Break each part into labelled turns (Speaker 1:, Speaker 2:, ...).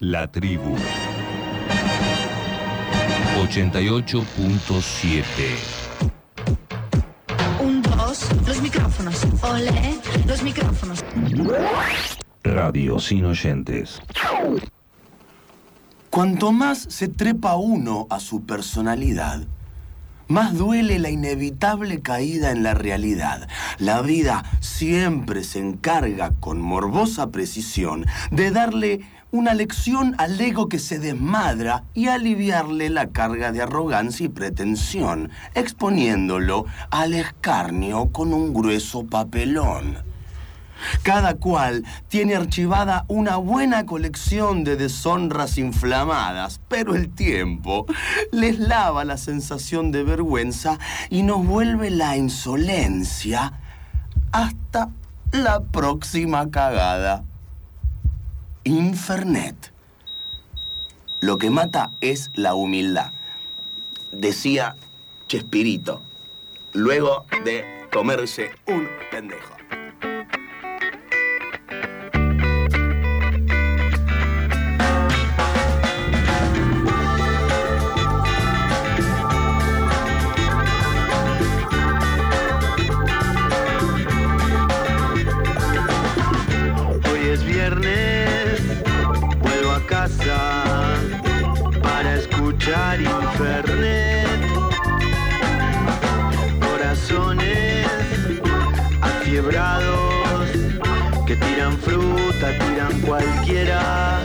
Speaker 1: La tribu. 88.7.
Speaker 2: Un, dos, los micrófonos. Ole, los micrófonos.
Speaker 1: Radio sin oyentes.
Speaker 3: Cuanto más se trepa uno a su personalidad, más duele la inevitable caída en la realidad. La vida siempre se encarga con morbosa precisión de darle una lección al ego que se desmadra y aliviarle la carga de arrogancia y pretensión, exponiéndolo al escarnio con un grueso papelón. Cada cual tiene archivada una buena colección de deshonras inflamadas, pero el tiempo les lava la sensación de vergüenza y nos vuelve la insolencia hasta la próxima cagada. Infernet. Lo que mata es la humildad, decía Chespirito, luego de comerse un pendejo.
Speaker 4: Cualquiera,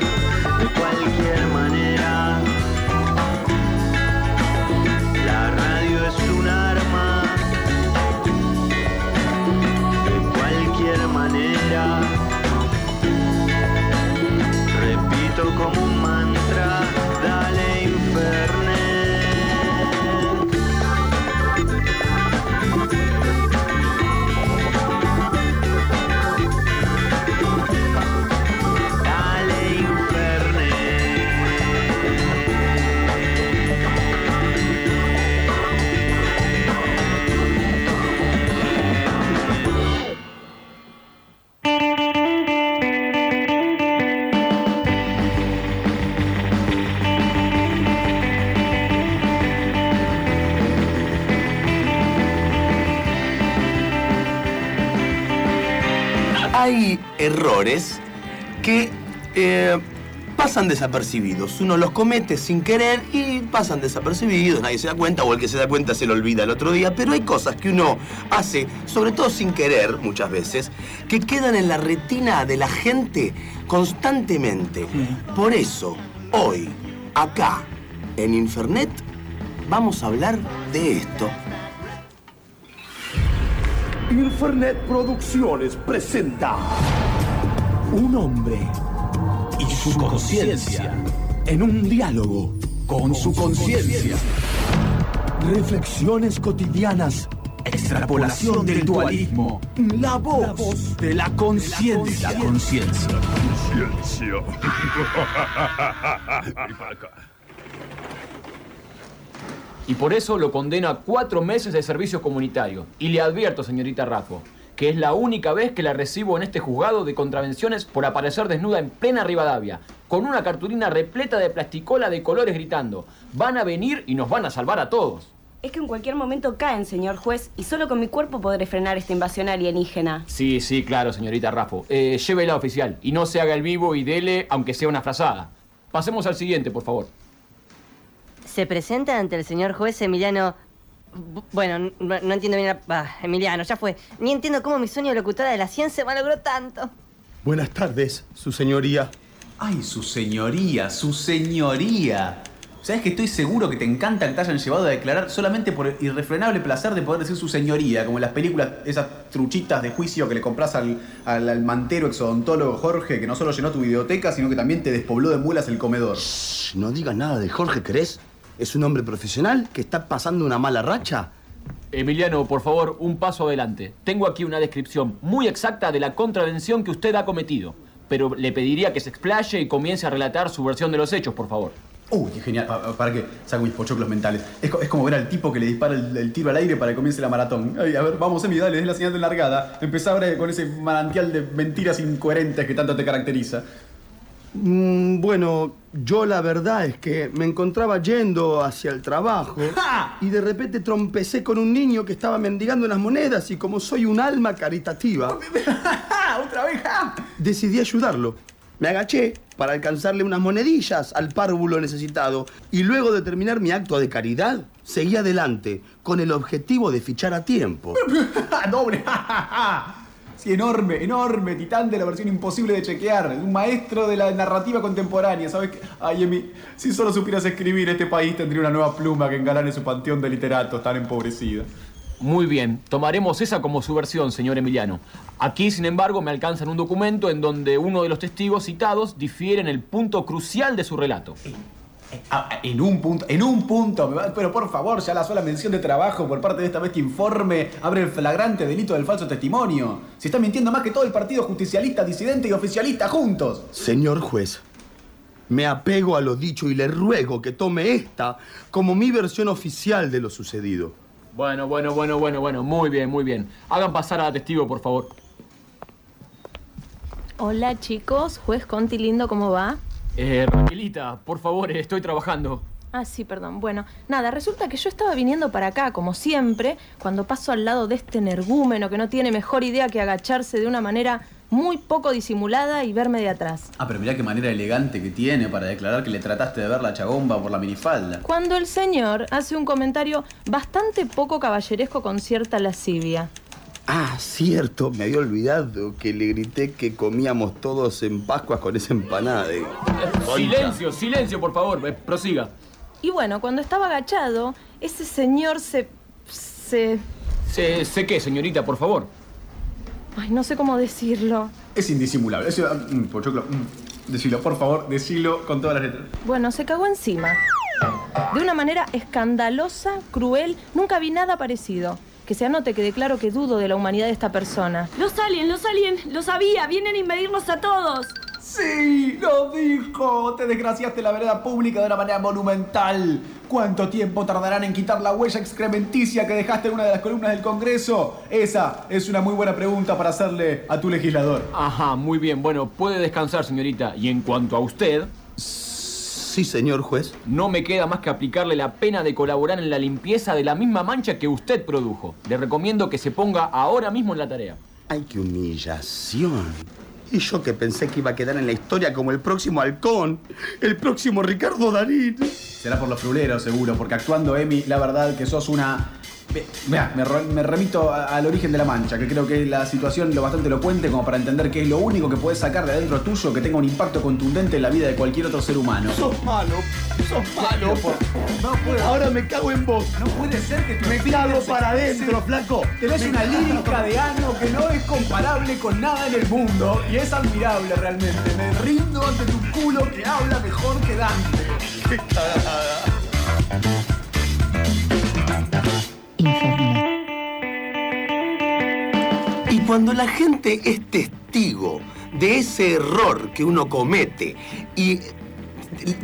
Speaker 3: errores que eh, pasan desapercibidos. Uno los comete sin querer y pasan desapercibidos, nadie se da cuenta o el que se da cuenta se lo olvida el otro día, pero hay cosas que uno hace, sobre todo sin querer muchas veces, que quedan en la retina de la gente constantemente. Por eso, hoy, acá, en Infernet, vamos a hablar de esto.
Speaker 5: Infernet Producciones presenta Un hombre y su conciencia en un diálogo con su conciencia. Reflexiones cotidianas, extrapolación del dualismo, la voz de la conciencia. La conciencia.
Speaker 6: Y por eso lo condeno a cuatro meses de servicio comunitario. Y le advierto, señorita Raffo, que es la única vez que la recibo en este juzgado de contravenciones por aparecer desnuda en plena Rivadavia, con una cartulina repleta de plasticola de colores gritando, van a venir y nos van a salvar a todos.
Speaker 7: Es que en cualquier momento caen, señor juez, y solo con mi cuerpo podré frenar esta invasión alienígena.
Speaker 6: Sí, sí, claro, señorita Raffo. Eh, llévela oficial y no se haga el vivo y dele, aunque sea una frazada. Pasemos al siguiente, por favor.
Speaker 8: Se presenta ante el señor juez Emiliano. Bu- Bueno, no, no entiendo bien. la- ah, Emiliano, ya fue. Ni entiendo cómo mi sueño de locutora de la ciencia malogró tanto.
Speaker 5: Buenas tardes, su señoría.
Speaker 9: Ay, su señoría, su señoría. ¿Sabes que estoy seguro que te encanta que te hayan llevado a declarar solamente por el irrefrenable placer de poder decir su señoría, como en las películas, esas truchitas de juicio que le compras al, al, al mantero exodontólogo Jorge, que no solo llenó tu biblioteca, sino que también te despobló de muelas el comedor?
Speaker 3: Shh, no digas nada de Jorge, ¿querés? Es un hombre profesional que está pasando una mala racha.
Speaker 6: Emiliano, por favor, un paso adelante. Tengo aquí una descripción muy exacta de la contravención que usted ha cometido, pero le pediría que se explaye y comience a relatar su versión de los hechos, por favor.
Speaker 9: Uy, qué genial. Pa- pa- Para que saco mis pochoclos mentales. Es, co- es como ver al tipo que le dispara el, el tiro al aire para que comience la maratón. Ay, a ver, vamos, Emi, dale, es la señal de largada. Empezá ahora con ese manantial de mentiras incoherentes que tanto te caracteriza.
Speaker 3: Mm, bueno, yo la verdad es que me encontraba yendo hacia el trabajo y de repente trompecé con un niño que estaba mendigando unas monedas y como soy un alma caritativa,
Speaker 9: ¡Otra vez! ¡ja!
Speaker 3: decidí ayudarlo. Me agaché para alcanzarle unas monedillas al párvulo necesitado y luego de terminar mi acto de caridad, seguí adelante con el objetivo de fichar a tiempo.
Speaker 9: ¡Doble! Sí, enorme, enorme, titán de la versión imposible de chequear. Un maestro de la narrativa contemporánea, ¿sabes qué? Ay, Emi, si solo supieras escribir, este país tendría una nueva pluma que engalane su panteón de literatos tan empobrecida.
Speaker 6: Muy bien, tomaremos esa como su versión, señor Emiliano. Aquí, sin embargo, me alcanzan un documento en donde uno de los testigos citados difiere en el punto crucial de su relato.
Speaker 9: Ah, en un punto, en un punto, me va- pero por favor, ya la sola mención de trabajo por parte de esta bestia informe abre el flagrante delito del falso testimonio. Se está mintiendo más que todo el partido justicialista, disidente y oficialista juntos.
Speaker 3: Señor juez, me apego a lo dicho y le ruego que tome esta como mi versión oficial de lo sucedido.
Speaker 6: Bueno, bueno, bueno, bueno, bueno, muy bien, muy bien. Hagan pasar a la testigo, por favor.
Speaker 10: Hola chicos, juez Conti lindo, ¿cómo va?
Speaker 6: Eh, Raquelita, por favor, estoy trabajando.
Speaker 10: Ah, sí, perdón. Bueno, nada, resulta que yo estaba viniendo para acá, como siempre, cuando paso al lado de este energúmeno que no tiene mejor idea que agacharse de una manera muy poco disimulada y verme de atrás.
Speaker 9: Ah, pero mirá qué manera elegante que tiene para declarar que le trataste de ver la chagomba por la minifalda.
Speaker 10: Cuando el señor hace un comentario bastante poco caballeresco con cierta lascivia.
Speaker 3: Ah, cierto, me había olvidado que le grité que comíamos todos en Pascuas con esa empanada de...
Speaker 6: Silencio, silencio, por favor, eh, prosiga.
Speaker 10: Y bueno, cuando estaba agachado, ese señor se... se...
Speaker 6: Sé, sé qué, señorita, por favor.
Speaker 10: Ay, no sé cómo decirlo.
Speaker 9: Es indisimulable. Es, mm, pochoclo, mm, decilo, por favor, decilo con todas las letras.
Speaker 10: Bueno, se cagó encima. De una manera escandalosa, cruel, nunca vi nada parecido. Que se anote que declaro que dudo de la humanidad de esta persona.
Speaker 7: Los aliens, los aliens, lo sabía, vienen a invadirnos a todos.
Speaker 9: ¡Sí! ¡Lo dijo! Te desgraciaste la vereda pública de una manera monumental. ¿Cuánto tiempo tardarán en quitar la huella excrementicia que dejaste en una de las columnas del Congreso? Esa es una muy buena pregunta para hacerle a tu legislador.
Speaker 6: Ajá, muy bien. Bueno, puede descansar, señorita. Y en cuanto a usted,
Speaker 3: Sí, señor juez.
Speaker 6: no me queda más que aplicarle la pena de colaborar en la limpieza de la misma mancha que usted produjo. Le recomiendo que se ponga ahora mismo en la tarea.
Speaker 3: ¡Ay, qué humillación! Y yo que pensé que iba a quedar en la historia como el próximo halcón, el próximo Ricardo Darín.
Speaker 9: Será por los fruleros, seguro, porque actuando, Emi, la verdad que sos una... Mira, me, re- me remito al origen de la mancha, que creo que es la situación lo bastante elocuente como para entender que es lo único que puedes sacar de adentro tuyo que tenga un impacto contundente en la vida de cualquier otro ser humano.
Speaker 3: Sos malo, sos malo.
Speaker 9: No
Speaker 3: Ahora me cago en vos.
Speaker 9: no puede ser que
Speaker 3: Me cago para adentro, flaco.
Speaker 9: Tenés una lírica de ano que no es comparable con nada en el mundo y es admirable realmente. Me rindo ante tu culo que habla mejor que Dante.
Speaker 3: Y cuando la gente es testigo de ese error que uno comete y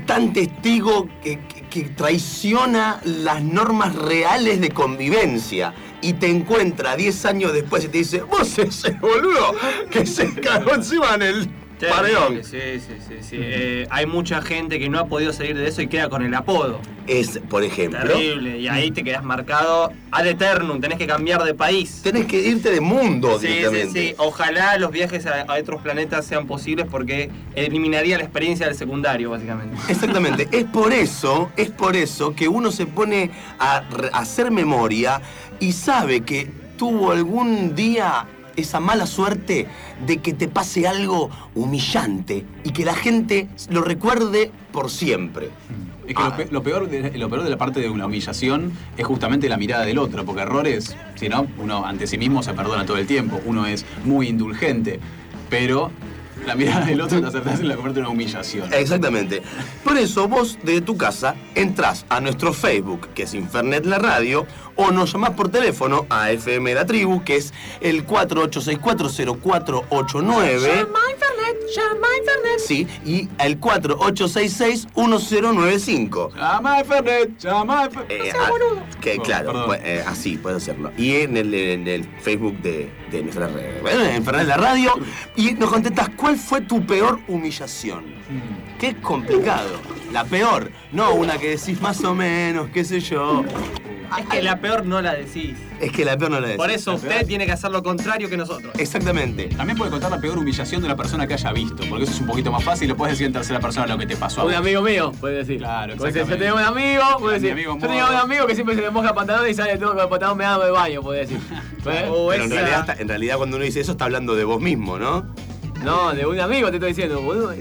Speaker 3: tan testigo que, que- traiciona las normas reales de convivencia y te encuentra 10 años después y te dice, vos ese boludo que se cagó encima en el paredón.
Speaker 11: Sí, sí, sí. sí. Eh, hay mucha gente que no ha podido salir de eso y queda con el apodo.
Speaker 3: Es, por ejemplo,
Speaker 11: Terrible. Y ahí te quedas marcado ad eternum. Tenés que cambiar de país.
Speaker 3: tenés que irte de mundo
Speaker 11: Sí, sí,
Speaker 3: directamente.
Speaker 11: sí. Ojalá los viajes a, a otros planetas sean posibles porque eliminaría la experiencia del secundario, básicamente.
Speaker 3: Exactamente, es por eso, es por eso que uno se pone a hacer memoria y sabe que tuvo algún día esa mala suerte de que te pase algo humillante y que la gente lo recuerde por siempre.
Speaker 9: Es que lo, pe- lo peor de, lo peor de la parte de una humillación es justamente la mirada del otro, porque errores, si no, uno ante sí mismo se perdona todo el tiempo, uno es muy indulgente, pero la mirada del otro te acertás en la convierte en una humillación.
Speaker 3: Exactamente. Por eso vos desde tu casa entrás a nuestro Facebook, que es Infernet la Radio, o nos llamás por teléfono a FM La Tribu, que es el 48640489.
Speaker 10: Llama a Infernet.
Speaker 3: Sí, y el 4866-1095.
Speaker 9: Llama a Fernet, llama a Fernet.
Speaker 3: Eh,
Speaker 10: sea
Speaker 3: ah,
Speaker 10: boludo.
Speaker 3: que
Speaker 9: Oh,
Speaker 3: claro, pues, eh, así puedo hacerlo. Y en el, en el Facebook de, de nuestra red, bueno, en Fernet la radio, y nos contestas cuál fue tu peor humillación.
Speaker 9: Mm.
Speaker 3: Qué complicado. La peor, no una que decís más o menos, qué sé yo.
Speaker 11: Es que la peor no la decís.
Speaker 3: Es que la peor no la decís.
Speaker 11: Por eso usted tiene que hacer lo contrario que nosotros.
Speaker 3: Exactamente.
Speaker 9: También puede contar la peor humillación de la persona que haya visto, porque eso es un poquito más fácil, lo puedes decir en tercera persona lo que te pasó a
Speaker 6: Un
Speaker 9: vos.
Speaker 6: amigo mío, puede decir.
Speaker 9: Claro,
Speaker 6: Puede decir, Yo tenía un amigo, puede
Speaker 9: Mi
Speaker 6: decir.
Speaker 9: amigo
Speaker 6: Yo tenía un amigo que siempre se le moja el pantalón y sale todo con el pantalón meado de baño, puede decir.
Speaker 3: Pero en realidad, en realidad cuando uno dice eso está hablando de vos mismo, ¿no?
Speaker 6: No, de un amigo te estoy diciendo, boludo.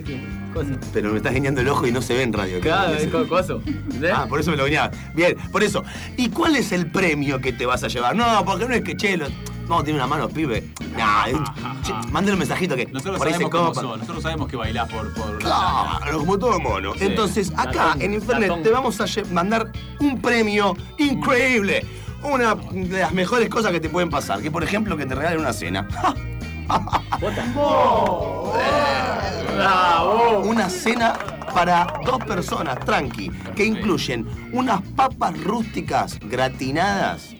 Speaker 6: Cosa.
Speaker 3: Pero me estás guiñando el ojo y no se ve en radio.
Speaker 6: Claro,
Speaker 3: ¿Qué
Speaker 6: es co- coso. ¿entendés?
Speaker 3: Ah, por eso me lo guiñaba. Bien, por eso. ¿Y cuál es el premio que te vas a llevar? No, porque no es que Chelo. No, tiene una mano, pibe. Nah, mándale un mensajito que
Speaker 9: Nosotros
Speaker 3: por ahí se copa.
Speaker 9: nosotros sabemos que bailás por, por la
Speaker 3: Claro, como todo mono.
Speaker 9: Sí.
Speaker 3: Entonces, acá en Infernet te vamos a mandar un premio increíble. Una de las mejores cosas que te pueden pasar. Que, por ejemplo, que te regalen una cena.
Speaker 6: Bravo.
Speaker 3: Una cena para dos personas, tranqui, que incluyen unas papas rústicas gratinadas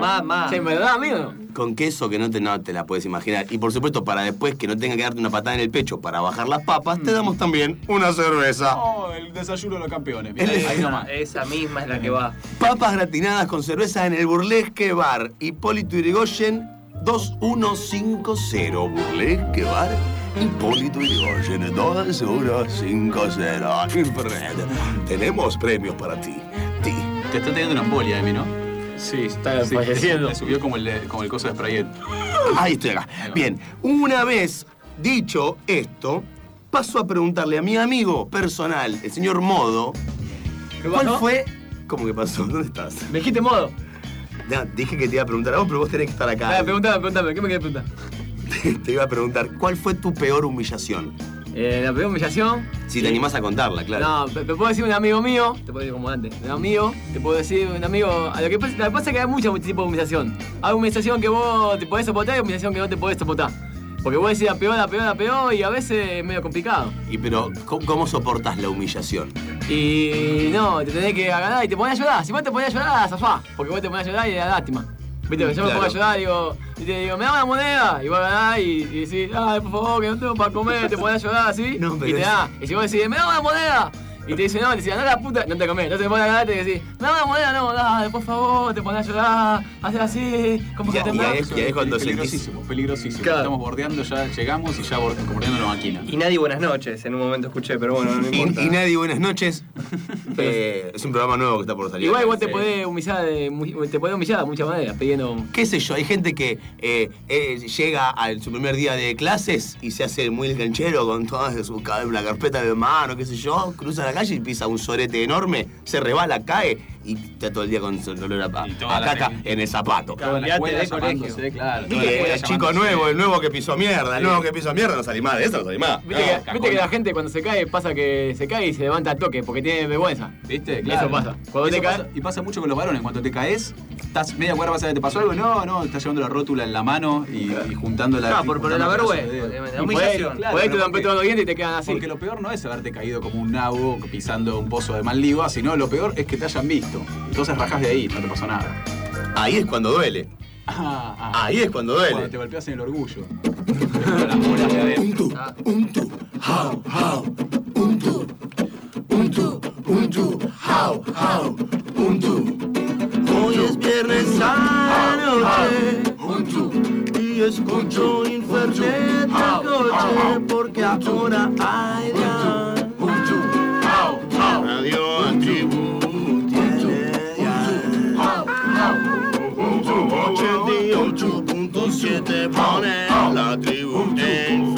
Speaker 11: Mamá.
Speaker 6: Che, ¿me da a mí o no?
Speaker 3: con queso que no te, no te la puedes imaginar. Y por supuesto, para después que no tenga que darte una patada en el pecho para bajar las papas, te damos también una cerveza.
Speaker 9: Oh, el desayuno de los campeones. Mira,
Speaker 3: El-
Speaker 9: ahí nomás.
Speaker 11: Esa misma es la que va.
Speaker 3: Papas gratinadas con cerveza en el Burlesque Bar. Hipólito Yrigoyen 2150. Burlesque Bar. Hipólito Yrigoyen 2150. Infrared. Tenemos premios para ti. Ti.
Speaker 9: Te está teniendo una embolia, Emi, ¿no?
Speaker 6: Sí, está
Speaker 9: Sí,
Speaker 6: falleciendo.
Speaker 9: Le subió como el, de- como el coso de Sprayet.
Speaker 3: Ahí estoy acá. Bien, una vez dicho esto, paso a preguntarle a mi amigo personal, el señor Modo,
Speaker 6: ¿Qué
Speaker 3: ¿cuál fue... ¿Cómo que pasó? ¿Dónde estás?
Speaker 6: Me dijiste modo.
Speaker 3: Dije que te iba a preguntar a vos, pero vos tenés que estar acá.
Speaker 6: Dale, pregúntame, pregúntame. ¿Qué me quieres preguntar?
Speaker 3: Te iba a preguntar, ¿cuál fue tu peor humillación?
Speaker 6: Eh, la peor humillación.
Speaker 3: Si te animás a contarla, claro.
Speaker 6: No, te, te puedo decir un amigo mío, te puedo decir como antes, un amigo, te puedo decir un amigo. A lo que pasa, lo que pasa es que hay muchos tipos de humillación. Hay humillación que vos te podés soportar y humillación que no te podés soportar. Porque vos decís la peor, la peor, la peor y a veces es medio complicado.
Speaker 3: Y pero, ¿cómo, cómo soportás la humillación?
Speaker 6: Y no, te tenés que agarrar y te ponés a llorar. Si vos te ponés a llorar, zafá. Porque vos te ponés a llorar y da lástima. Viste, yo me pongo a llorar y digo, y te digo, me da una moneda. Y vos agarrás y, y decís, ay, por favor, que no tengo para comer. Te ponés a llorar así
Speaker 3: No,
Speaker 6: y te da. Y si vos decís, me da una moneda. Y te dice, no, te dice, no la puta, no te comés. Entonces te pones a y te decís, me una moneda, no, dale, por favor, te pones a llorar, haces así, como que te
Speaker 3: y ahí es- y ahí es cuando
Speaker 9: Peligrosísimo, peligrosísimo.
Speaker 6: Claro.
Speaker 9: Estamos bordeando, ya llegamos y ya borde- bordeando la máquina.
Speaker 11: Y nadie buenas noches, en un momento escuché, pero bueno, no
Speaker 3: Y,
Speaker 11: importa.
Speaker 3: y nadie, buenas noches. Eh, es un programa nuevo que está por salir.
Speaker 6: Igual igual te
Speaker 11: Sí.
Speaker 6: podés humillar, de te podés humillar de muchas maneras, pidiendo.
Speaker 3: qué sé yo, hay gente que eh, eh, llega a su primer día de clases y se hace muy el canchero con toda su carpeta de mano, qué sé yo, cruza la calle y pisa un sorete enorme, se rebala, cae y está todo el día con su dolor a, a
Speaker 9: la
Speaker 3: caca
Speaker 9: gente.
Speaker 3: en el zapato.
Speaker 9: Toda la
Speaker 11: Cambiate
Speaker 9: escuela
Speaker 11: de colegio.
Speaker 9: claro.
Speaker 3: Y
Speaker 9: la escuela
Speaker 3: el chico nuevo, el nuevo que pisó mierda, el nuevo que pisó mierda, no salí más de eso, no salí más.
Speaker 6: Viste, que, viste que la gente cuando se cae pasa que se cae y se levanta al toque porque tiene vergüenza.
Speaker 9: ¿Viste?
Speaker 6: Eso pasa. Cuando
Speaker 9: Eso
Speaker 6: te caes-
Speaker 9: pasa- y pasa mucho con los varones. Cuando te caes, estás media cuadra más allá, ¿te pasó algo? No, no, estás llevando la rótula en la mano y, y juntando la.
Speaker 11: No, por, por la vergüenza, la humillación.
Speaker 6: podés-
Speaker 9: claro,
Speaker 6: podés te todos los dientes y te quedan así.
Speaker 9: Porque lo peor no es haberte caído como un nabo pisando un pozo de Maldiva, sino lo peor es que te hayan visto. Entonces rajás de ahí, no te pasó nada.
Speaker 3: Ahí es cuando duele.
Speaker 9: Ah, ah.
Speaker 3: Ahí es cuando
Speaker 9: Cuando
Speaker 3: duele.
Speaker 9: te golpeas en el orgullo.
Speaker 3: Un tu, un tu, how, how, un tu, un tu, un tu, how, how, un tu. Hoy es viernes a la noche, un tu, y escucho Infernet al coche, porque ahora hay ya, un tu, 88.7 pone la tribu en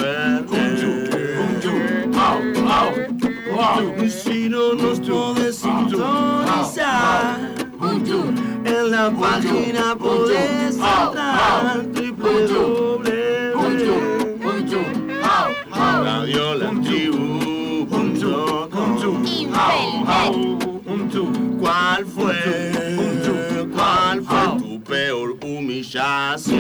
Speaker 3: Y si no nos podés sintonizar En la página podés entrar www.radiolatribu.com ¿Cuál fue? deixasse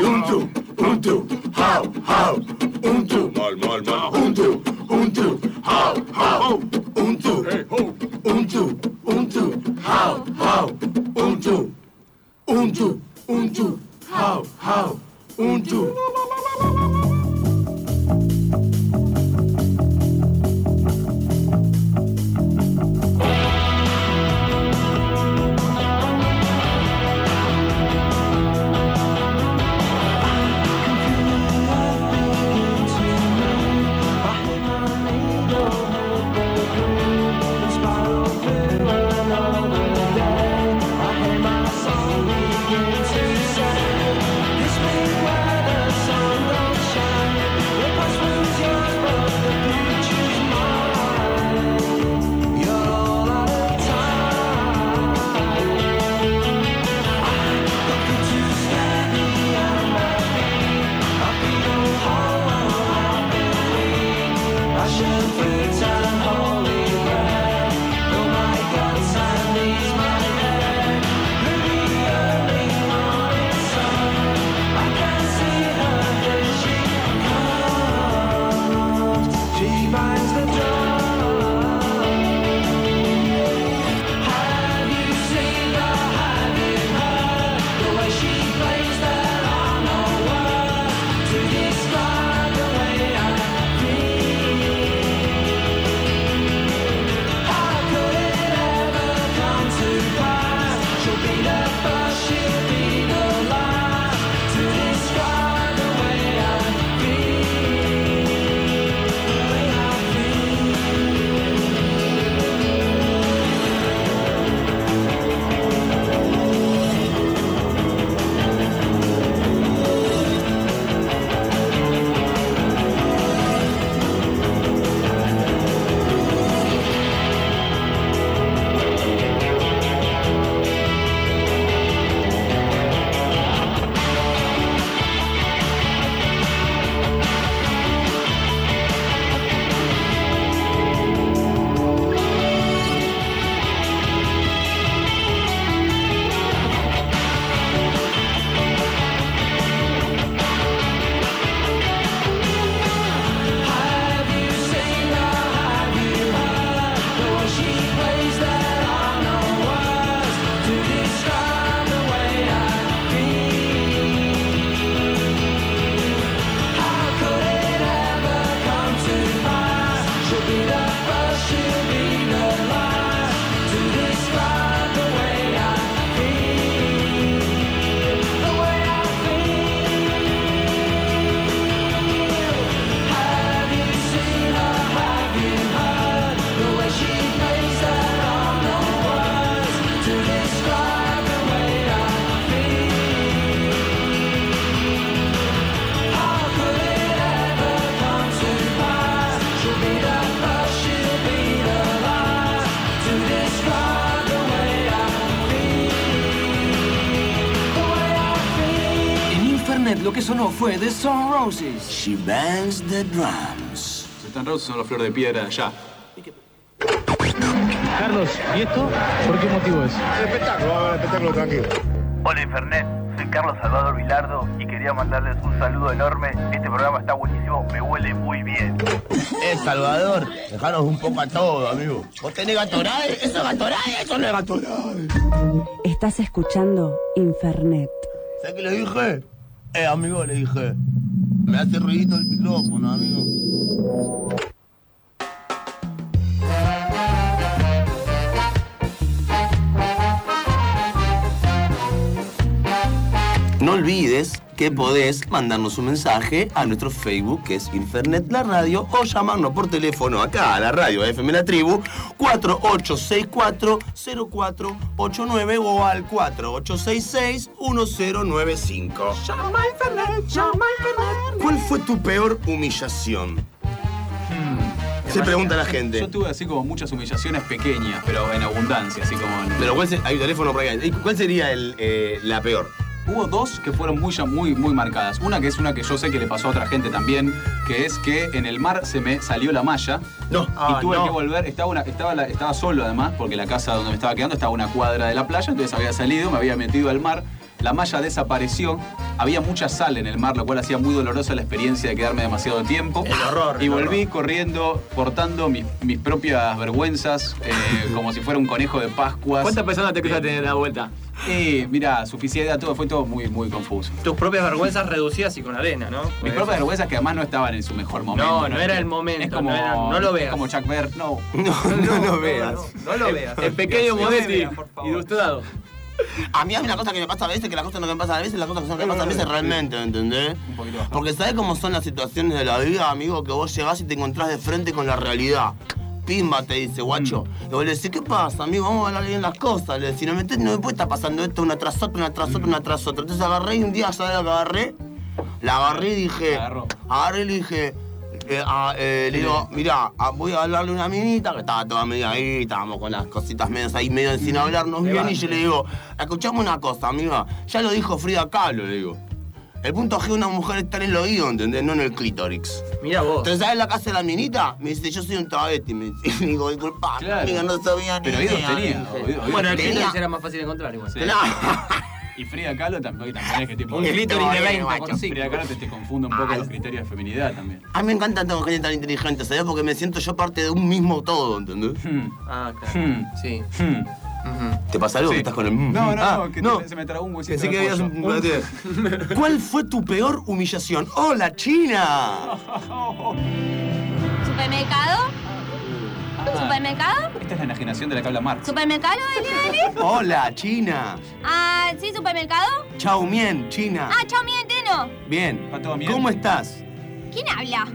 Speaker 3: Um tu,
Speaker 2: um tu, hau,
Speaker 3: how, Um tu, mal, mal, mal Um tu, tu, hau, hau Um tu, tu, tu, hau, hau Um tu,
Speaker 12: tu, tu, tu sonó fue The Stone Roses.
Speaker 3: She bangs the drums.
Speaker 9: Están Roses son la flor de piedra allá.
Speaker 13: Carlos, ¿y esto? ¿Por qué motivo es?
Speaker 14: espectáculo, vamos a ver el espectáculo tranquilo.
Speaker 15: Hola Infernet, soy Carlos Salvador Vilardo y quería mandarles un saludo enorme. Este programa está buenísimo, me huele muy bien.
Speaker 14: Eh, Salvador, dejanos un poco a todo, amigo. ¿Vos tenés gatorade? ¿Eso es gatorade? Eso no es gatorade.
Speaker 16: Estás escuchando Infernet.
Speaker 14: ¿Sabes qué le dije? Eh, amigo, le dije. Me hace ruidito el micrófono, amigo.
Speaker 3: Olvides que podés mandarnos un mensaje a nuestro Facebook, que es Infernet La Radio, o llamarnos por teléfono acá a la radio FM La Tribu, 4864-0489 o al 4866-1095.
Speaker 14: Llama Infernet, llama Infernet.
Speaker 3: ¿Cuál fue tu peor humillación? Se pregunta la gente.
Speaker 9: Yo tuve así como muchas humillaciones pequeñas, pero en abundancia, así como en...
Speaker 3: Pero ¿cuál se- hay un teléfono por acá. ¿Cuál sería el, eh, la peor?
Speaker 9: Hubo dos que fueron muy, muy, muy marcadas. Una que es una que yo sé que le pasó a otra gente también, que es que en el mar se me salió la malla.
Speaker 3: No.
Speaker 9: Y
Speaker 3: Ah,
Speaker 9: tuve
Speaker 3: no.
Speaker 9: que volver. Estaba, una- estaba, la- estaba solo además, porque la casa donde me estaba quedando estaba a una cuadra de la playa, entonces había salido, me había metido al mar. la malla desapareció, había mucha sal en el mar, lo cual hacía muy dolorosa la experiencia de quedarme demasiado tiempo.
Speaker 11: El horror,
Speaker 9: Y
Speaker 11: el
Speaker 9: volví
Speaker 11: horror.
Speaker 9: corriendo, portando mis, mis propias vergüenzas, eh, como si fuera un conejo de Pascuas.
Speaker 6: ¿Cuántas personas te cruzaste en la vuelta?
Speaker 9: Eh, mira, suficiente, todo, fue todo muy, muy confuso.
Speaker 11: Tus propias vergüenzas reducidas y con arena, ¿no?
Speaker 9: Mis propias vergüenzas que además no estaban en su mejor momento.
Speaker 11: No, no era el momento,
Speaker 9: Es como,
Speaker 11: no era- no lo veas.
Speaker 9: Es como Chuck Berry, no.
Speaker 3: No, no, lo veas.
Speaker 11: No lo veas.
Speaker 6: El pequeño
Speaker 11: No
Speaker 6: Modetti, ilustrado.
Speaker 3: A mí hay una cosa que me pasa a veces, que las cosas no me pasan a veces, las cosas que son que me pasan a veces realmente, ¿me ¿entendés? Porque ¿sabés cómo son las situaciones de la vida, amigo? Que vos llegás y te encontrás de frente con la realidad. Pimba, te dice, guacho. Y vos le decís, ¿qué pasa, amigo? Vamos a hablar bien las cosas. Le decís, no me, no me puede estar pasando esto una tras otra, una tras otra, una tras otra. Entonces agarré y un día, ¿sabés lo que agarré? La agarré y dije, agarré y le dije, eh, ah, eh, le digo, mirá, ah, voy a hablarle a una minita que estaba toda media ahí, estábamos con las cositas medias ahí, medio sin hablarnos
Speaker 11: Le
Speaker 3: bien, y yo le digo, escuchame una cosa, amiga, ya lo dijo Frida Kahlo, le digo. El punto G de una mujer está en el oído, ¿entendés? No en el clítoris.
Speaker 11: Mira vos.
Speaker 3: Entonces, ¿sabes la casa de la minita? Me dice, yo soy un travesti. Me dice, y digo, disculpa, amiga, no sabía ni
Speaker 9: Pero oídos
Speaker 3: idea",
Speaker 9: tenía, oídos
Speaker 11: Bueno, el clítoris era más fácil de encontrar igual.
Speaker 9: Sí. Y Frida Kahlo también, también es que tipo.
Speaker 11: Un clítoris de 20
Speaker 3: guacho.
Speaker 11: con cinco.
Speaker 9: Frida Kahlo te, te confunde un poco los criterios de feminidad también.
Speaker 3: A mí me encanta tener gente tan inteligente, ¿sabes? Porque me siento yo parte de un mismo todo, ¿entendés?
Speaker 11: Ah, claro.
Speaker 9: Hmm.
Speaker 11: Sí.
Speaker 9: Hmm.
Speaker 3: ¿Te pasa algo
Speaker 9: Sí.
Speaker 3: que estás con el... mm?
Speaker 9: No, no,
Speaker 3: Ah,
Speaker 9: no, que
Speaker 3: no.
Speaker 9: te- se me tragó un huesito.
Speaker 3: Pensé
Speaker 9: de
Speaker 3: que habías
Speaker 9: pollo.
Speaker 3: un... ¿Cuál fue tu peor humillación? ¡Hola, China!
Speaker 17: ¿Supermercado? ¿Supermercado?
Speaker 9: Esta es la enajenación de la que habla Marx.
Speaker 17: ¿Supermercado, Deli?
Speaker 3: ¡Hola, China!
Speaker 17: Ah, ¿sí, supermercado?
Speaker 3: Chao, Mien, China.
Speaker 17: Ah, chao, mienteno.
Speaker 3: Bien.
Speaker 9: ¿Va todo bien?
Speaker 3: ¿Cómo estás?
Speaker 17: ¿Quién habla?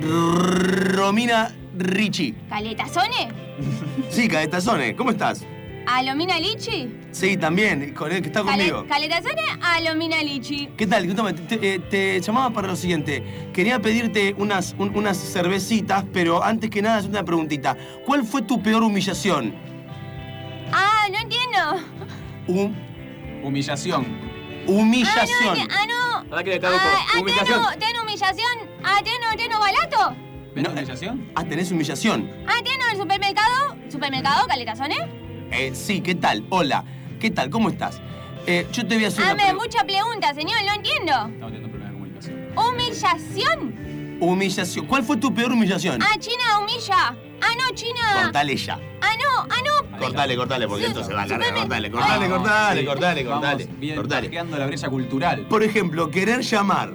Speaker 3: Romina Ricci.
Speaker 17: ¿Caletazone?
Speaker 3: Sí, Caetazone, ¿cómo estás?
Speaker 17: ¿Alomina Lichi?
Speaker 3: Sí, también, con el que está
Speaker 17: Cale-
Speaker 3: conmigo.
Speaker 17: ¿Caletazone? Alomina Lichi.
Speaker 3: ¿Qué tal? Te, te- eh, te llamaba para lo siguiente. Quería pedirte unas, un- unas cervecitas, pero antes que nada es una preguntita. ¿Cuál fue tu peor humillación?
Speaker 17: Ah, no entiendo.
Speaker 3: Hum-
Speaker 9: Humillación.
Speaker 3: humillación.
Speaker 17: Ah, no, ah, no.
Speaker 6: Ahora que le
Speaker 17: Ah, ah,
Speaker 6: Humillación.
Speaker 17: teno, teno humillación. Ah, teno, teno balato.
Speaker 9: ¿Ves la humillación?
Speaker 3: Ah, tenés humillación.
Speaker 17: Ah, teno el supermercado. ¿Supermercado, caletazone?
Speaker 3: Eh, sí, ¿qué tal? Hola. ¿Qué tal? ¿Cómo estás? Eh, yo te voy a hacer una
Speaker 17: Hazme
Speaker 3: pregunta.
Speaker 17: mucha pregunta, señor, no entiendo.
Speaker 9: Estamos teniendo problemas de comunicación.
Speaker 17: ¿Humillación?
Speaker 3: Humillación. ¿Cuál fue tu peor humillación?
Speaker 17: Ah, China humilla. Ah, no, China.
Speaker 3: Cortale ya.
Speaker 17: Ah, no, ah, no.
Speaker 3: Cortale, cortale, porque esto se va a alargar. Cortale, cortale, cortale,
Speaker 9: sí.
Speaker 3: cortale,
Speaker 9: Vamos
Speaker 3: cortale.
Speaker 9: bien
Speaker 3: cortale.
Speaker 9: la brecha cultural.
Speaker 3: Por ejemplo, querer llamar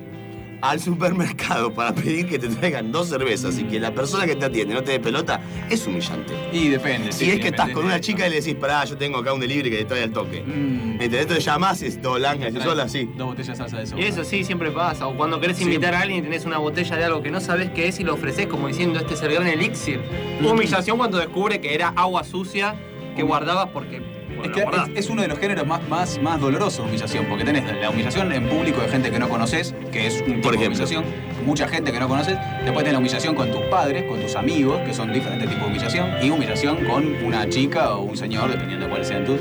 Speaker 3: al supermercado para pedir que te traigan dos cervezas y que la persona que te atiende no te dé pelota es humillante.
Speaker 9: Y depende.
Speaker 3: Si es que estás con una chica y le decís, pará, yo tengo acá un delivery que te trae al toque.
Speaker 9: Mm.
Speaker 3: ¿Entendés? Entonces llamás y es todo blanca, y sola así.
Speaker 9: Dos botellas de salsa de soja.
Speaker 11: Y eso sí, siempre pasa. O cuando querés invitar a alguien y tenés una botella de algo que no sabes qué es y lo ofreces como diciendo este es el gran elixir. Humillación cuando descubre que era agua sucia que guardabas porque.
Speaker 9: Es que es, es uno de los géneros más, más, más dolorosos de humillación, porque tenés la humillación en público de gente que no conoces, que es un tipo
Speaker 3: Por
Speaker 9: de humillación, mucha gente que no conoces, después tenés la humillación con tus padres, con tus amigos, que son diferentes tipos de humillación, y humillación con una chica o un señor, dependiendo de cuáles sean tú,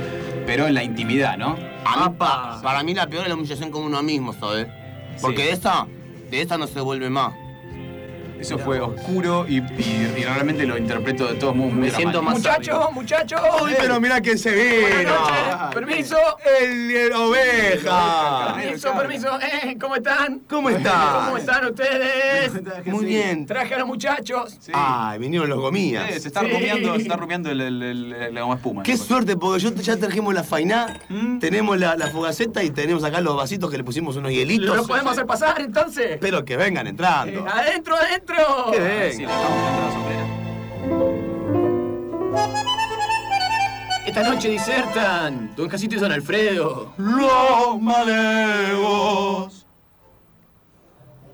Speaker 9: pero en la intimidad, ¿no?
Speaker 3: A mí, pa- para mí la peor es la humillación con uno mismo, ¿sabes? Porque de esta, de esta no se vuelve más.
Speaker 9: Eso fue oscuro y, y- y realmente lo interpreto de todos modos muy dramático.
Speaker 6: Muchachos, muchachos.
Speaker 3: Uy, pero mira quién se vino.
Speaker 6: Permiso.
Speaker 3: El, el oveja.
Speaker 6: Permiso, permiso. Eh, ¿Cómo están?
Speaker 3: ¿Cómo están?
Speaker 6: ¿Cómo están ustedes?
Speaker 3: Muy bien.
Speaker 6: Traje a los muchachos.
Speaker 3: Ay, vinieron los gomías.
Speaker 9: Sí, se está
Speaker 6: Sí.
Speaker 9: rumiando, se está rumiando el, el- el- la goma espuma.
Speaker 3: Qué suerte, porque yo ya trajimos la fainá, tenemos la, la fogaceta y tenemos acá los vasitos que le pusimos unos hielitos.
Speaker 6: ¿Lo podemos hacer pasar entonces?
Speaker 3: Espero que vengan
Speaker 6: Eh,
Speaker 3: entrando.
Speaker 6: adentro,
Speaker 3: Que vengan.
Speaker 6: Esta noche disertan Don Casito y Don Alfredo.
Speaker 3: Los malegos.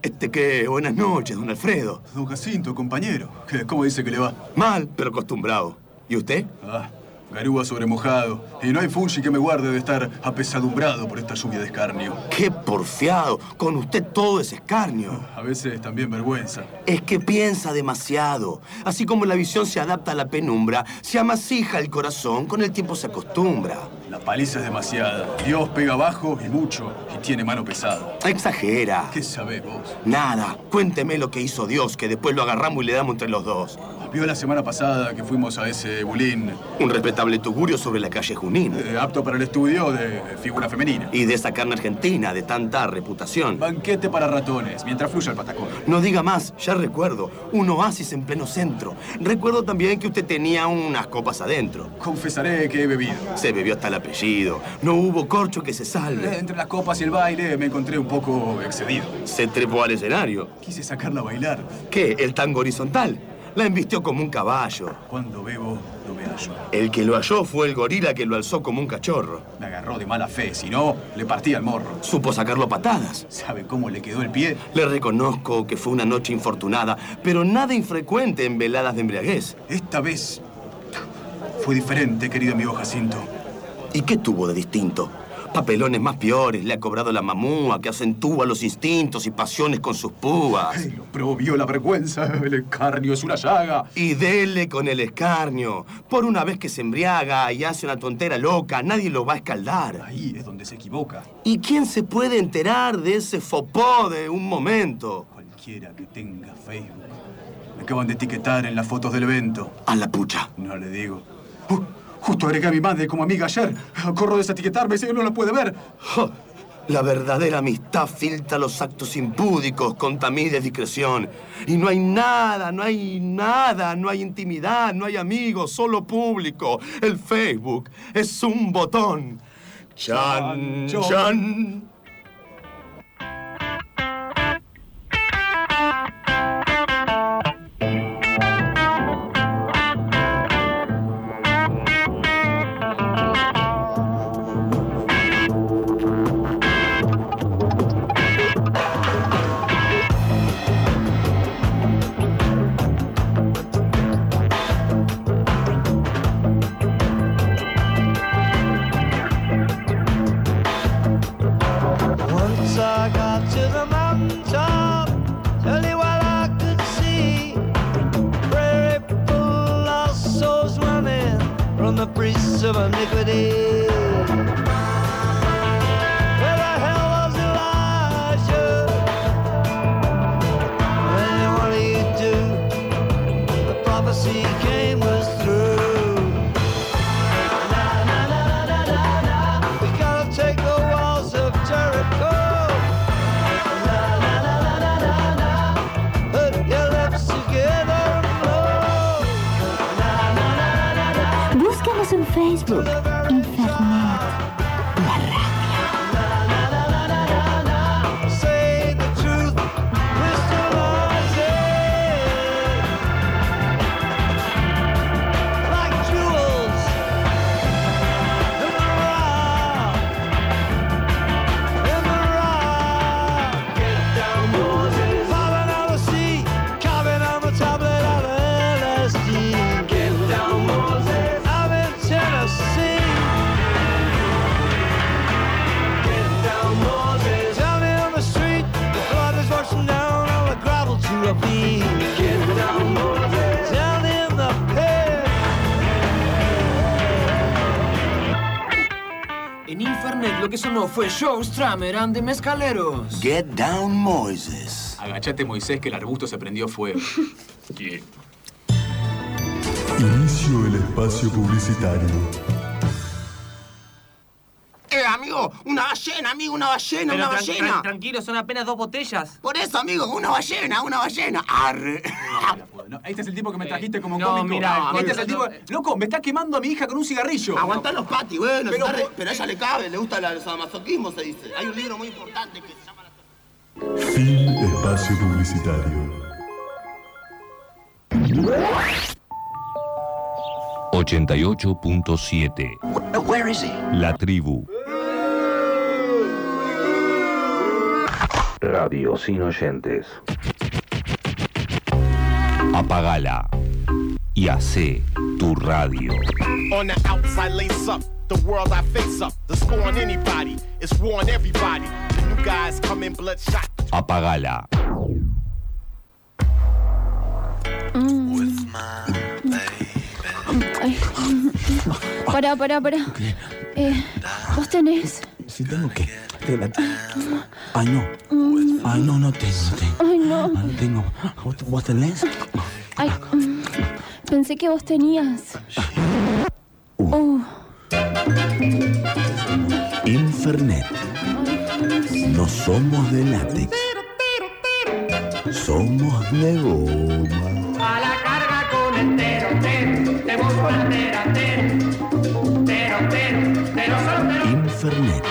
Speaker 3: Este que, buenas noches, don Alfredo.
Speaker 18: Don Jacinto, compañero. ¿Qué- ¿Cómo dice que le va?
Speaker 3: Mal, pero acostumbrado. ¿Y usted?
Speaker 18: Ah, garúa sobre mojado. Y no hay fungi que me guarde de estar apesadumbrado por esta lluvia de escarnio.
Speaker 3: Qué porfiado. Con usted todo es escarnio.
Speaker 18: A veces también vergüenza.
Speaker 3: Es que piensa demasiado. Así como la visión se adapta a la penumbra, se amasija el corazón, con el tiempo se acostumbra.
Speaker 18: La paliza es demasiada. Dios pega bajo y mucho y tiene mano pesada.
Speaker 3: Exagera.
Speaker 18: ¿Qué sabés vos?
Speaker 3: Nada. Cuénteme lo que hizo Dios, que después lo agarramos y le damos entre los dos.
Speaker 9: Vio la semana pasada que fuimos a ese bulín
Speaker 3: Un respetable tugurio sobre la calle Junín.
Speaker 9: eh, apto para el estudio de figura femenina.
Speaker 3: Y de esa carne argentina de tanta reputación.
Speaker 9: Banquete para ratones, mientras fluya el patacón.
Speaker 3: No diga más, ya recuerdo. Un oasis en pleno centro. Recuerdo también que usted tenía unas copas adentro.
Speaker 9: Confesaré que he bebido.
Speaker 3: Se bebió hasta el apellido. No hubo corcho que se
Speaker 9: Eh,
Speaker 3: salve.
Speaker 9: Entre las copas y el baile me encontré un poco excedido.
Speaker 3: Se trepó al escenario.
Speaker 9: Quise sacarla a bailar.
Speaker 3: ¿Qué? ¿El tango horizontal? La embistió como un caballo.
Speaker 9: Cuando bebo, no me hallo.
Speaker 3: El que lo halló fue el gorila que lo alzó como un cachorro.
Speaker 9: Me agarró de mala fe, si no, le partía el morro.
Speaker 3: Supo sacarlo a patadas.
Speaker 9: ¿Sabe cómo le quedó el pie?
Speaker 3: Le reconozco que fue una noche infortunada, pero nada infrecuente en veladas de embriaguez.
Speaker 9: Esta vez fue diferente, querido amigo Jacinto.
Speaker 3: ¿Y qué tuvo de distinto? Papelones más peores le ha cobrado la mamúa que acentúa los instintos y pasiones con sus púas.
Speaker 9: Ay, lo prohibió la vergüenza, el escarnio es una llaga.
Speaker 3: Y dele con el escarnio. Por una vez que se embriaga y hace una tontera loca, nadie lo va a escaldar.
Speaker 9: Ahí es donde se equivoca.
Speaker 3: ¿Y quién se puede enterar de ese fopó de un momento?
Speaker 9: Cualquiera que tenga Facebook. Me acaban de etiquetar en las fotos del evento.
Speaker 3: A la pucha.
Speaker 9: No le digo. Uh, justo agregué a mi madre como amiga ayer. Corro a desetiquetarme, si no la puede ver.
Speaker 3: La verdadera amistad filtra los actos impúdicos con tamiz de discreción. Y no hay nada, no hay nada, no hay intimidad, no hay amigos, solo público. El Facebook es un botón. Chan,
Speaker 9: Chan,
Speaker 3: chan.
Speaker 19: Fue Show Stramer and the Mezcaleros.
Speaker 3: Get down, Moises.
Speaker 20: Agachate, Moisés, que el arbusto se prendió fuego. ¿Qué?
Speaker 21: Inicio el espacio publicitario.
Speaker 3: Eh, amigo, una ballena, amigo, una ballena,
Speaker 11: Pero
Speaker 3: una
Speaker 11: tran-
Speaker 3: ballena.
Speaker 11: tran- tranquilo, son apenas dos botellas.
Speaker 3: Por eso, amigo, una ballena, una ballena. Arre.
Speaker 9: Este es el tipo que me trajiste como
Speaker 11: no,
Speaker 9: cómico.
Speaker 11: mira,
Speaker 9: este es el tipo.
Speaker 11: no,
Speaker 9: Loco, me está quemando a mi hija con un cigarrillo.
Speaker 3: Aguantá los patis, bueno,
Speaker 9: Pero-
Speaker 3: pero, pero a ella le cabe, le gusta el sadomasoquismo, se dice. Hay un libro muy importante que se llama...
Speaker 21: Fin espacio publicitario.
Speaker 1: 88.7
Speaker 19: Where is he?
Speaker 1: La tribu. Radio sin oyentes. Apagala y hace tu radio.
Speaker 22: On the outside, lace up. The world I face up. The score on anybody. It's war on everybody. The new guys come in bloodshot.
Speaker 1: Apagala.
Speaker 2: Ay. Pará, pará, pará. Eh, ¿Vos tenés?
Speaker 19: Si tengo que. Ay, no. Ay, no, no tengo, no tengo.
Speaker 2: Ay, no.
Speaker 19: Ay, no tengo. ¿Vos- ¿Vos tenés?
Speaker 2: Ay. mm.
Speaker 23: Pensé que vos tenías. Uh,
Speaker 3: Infernet. No somos de látex. Somos de goma.
Speaker 14: A la carga con entero, entero, te busco entera, entero, entero, entero, solo entero.
Speaker 3: Infernet.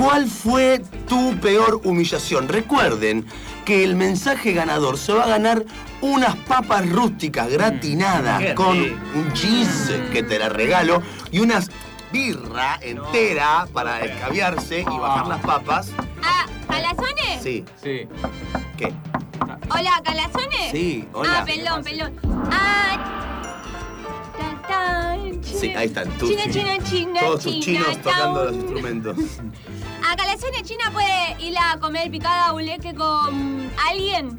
Speaker 3: ¿Cuál fue tu peor humillación? Recuerden que el mensaje ganador se va a ganar unas papas rústicas gratinadas
Speaker 24: qué
Speaker 3: con un cheese que te la regalo y unas birra entera para escabiarse y bajar las papas.
Speaker 2: Ah, ¿Calazones?
Speaker 3: Sí.
Speaker 6: Sí.
Speaker 3: ¿Qué?
Speaker 2: Hola, ¿Calazones?
Speaker 3: Sí, hola.
Speaker 2: Ah, perdón, perdón. Ah. tan, tan,
Speaker 3: Sí,
Speaker 2: china.
Speaker 3: ahí están. tú,
Speaker 2: China,
Speaker 3: sí.
Speaker 2: china, china,
Speaker 3: Todos
Speaker 2: china,
Speaker 3: chinos tocando los instrumentos.
Speaker 2: ¿A Calazones China puede ir a comer picada buleque con alguien?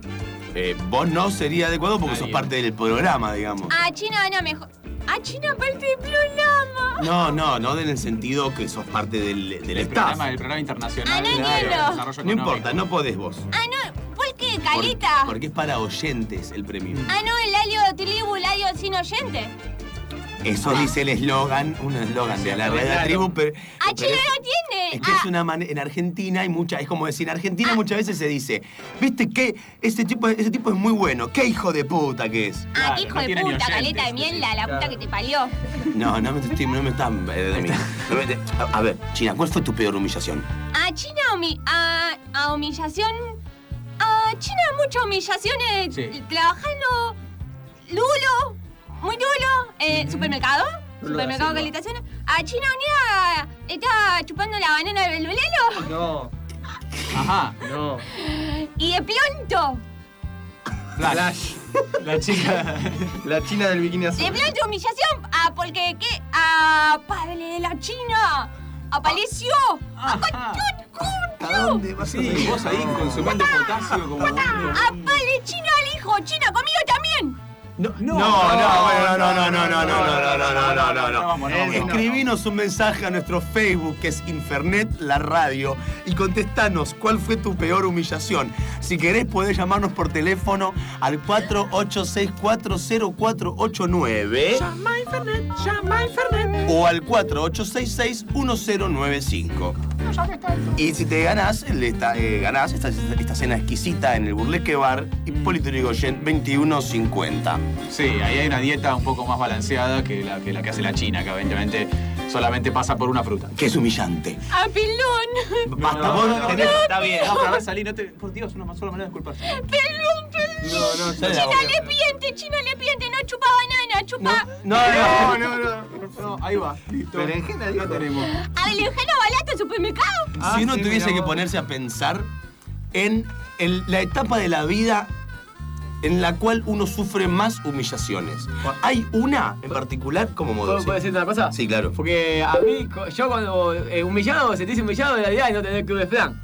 Speaker 3: Eh, vos no sería adecuado porque sos parte del programa, digamos.
Speaker 2: A China gana mejor. A China parte del programa.
Speaker 3: No, no, no en el sentido que sos parte del, del
Speaker 9: El
Speaker 3: staff.
Speaker 9: programa, el programa internacional
Speaker 2: Ah, no
Speaker 9: de
Speaker 2: entiendo.
Speaker 9: desarrollo
Speaker 3: No
Speaker 9: económico.
Speaker 3: importa, no podés vos.
Speaker 2: Ah, no. ¿Por qué,
Speaker 3: Por-
Speaker 2: Calita?
Speaker 3: porque es para oyentes el premio.
Speaker 2: Ah, no, el alio tribu, el alio sin oyente.
Speaker 3: Eso dice el eslogan, un eslogan de la
Speaker 9: Sí,
Speaker 3: radio
Speaker 9: claro.
Speaker 3: tribu, pero,
Speaker 2: A
Speaker 3: pero
Speaker 2: China no tiene.
Speaker 3: es que
Speaker 2: Ah,
Speaker 3: es una manera, en Argentina hay mucha, es como decir, en Argentina muchas veces se dice, viste que ese tipo, ese tipo es muy bueno, qué hijo de puta que es.
Speaker 2: ah, qué hijo
Speaker 9: no
Speaker 2: de puta,
Speaker 9: oyentes,
Speaker 2: caleta de mierda, la puta que te parió.
Speaker 3: No, no me, estoy, no me están eh, de mí. A, a ver, China, ¿cuál fue tu peor humillación?
Speaker 2: A China humi- a, a humillación. A China muchas humillaciones
Speaker 9: Sí.
Speaker 2: trabajando duro, muy duro, eh, supermercado. Supermercado que le está haciendo. A China un día está chupando la banana del lulelo
Speaker 24: No,
Speaker 9: Ajá.
Speaker 24: no.
Speaker 2: y de pronto,
Speaker 9: Flash. La chica.
Speaker 24: La china del bikini azul.
Speaker 2: de pronto humillación, ah, porque qué, a padre de la China apareció.
Speaker 9: Ajá.
Speaker 3: ¿A dónde vas a
Speaker 9: Sí,
Speaker 3: ir?
Speaker 9: vos ahí consumiendo potasio como.
Speaker 2: A padre China al hijo, China conmigo también.
Speaker 3: No, no, no, no, no, no, no, no, no, no, no, no, no, no, no.
Speaker 9: vamos, no,
Speaker 3: Eh,
Speaker 9: no,
Speaker 3: Escribinos un mensaje a nuestro Facebook, que es Infernet La Radio, y contestanos cuál fue tu peor humillación. Si querés, podés llamarnos por teléfono al 48640489
Speaker 14: Llama Infernet, llama Infernet.
Speaker 3: o al 48661095. Y si te ganás, esta, eh, ganás esta, esta cena exquisita en el Burlesque Bar Hipólito Yrigoyen 2150.
Speaker 9: Sí, ahí hay una dieta un poco más balanceada que la que, la que hace la China, que evidentemente solamente pasa por una fruta.
Speaker 3: Que es humillante.
Speaker 2: A pilón.
Speaker 3: Basta, vos tenés-
Speaker 9: Está bien. No, pero a ver, salí, no te. Por Dios, una sola manera de disculparse.
Speaker 2: Pelón, pelón.
Speaker 24: No, no,
Speaker 2: China
Speaker 3: boca.
Speaker 2: le piente, China le piente, no chupa banana, chupa.
Speaker 3: No,
Speaker 9: No,
Speaker 3: no,
Speaker 9: no, no. No, ahí va. Listo.
Speaker 24: Berenjena,
Speaker 9: ya tenemos.
Speaker 2: A berenjena balato supermercado.
Speaker 9: Ah,
Speaker 3: si uno
Speaker 9: sí,
Speaker 3: tuviese que
Speaker 9: vos.
Speaker 3: ponerse a pensar en el- la etapa de la vida en la cual uno sufre más humillaciones. Hay una en particular como modo.
Speaker 6: ¿Puedo, puedo decirte una cosa?
Speaker 3: Sí, claro.
Speaker 6: Porque a mí, yo cuando eh, humillado, sentís humillado de la idea de no tener club de flan.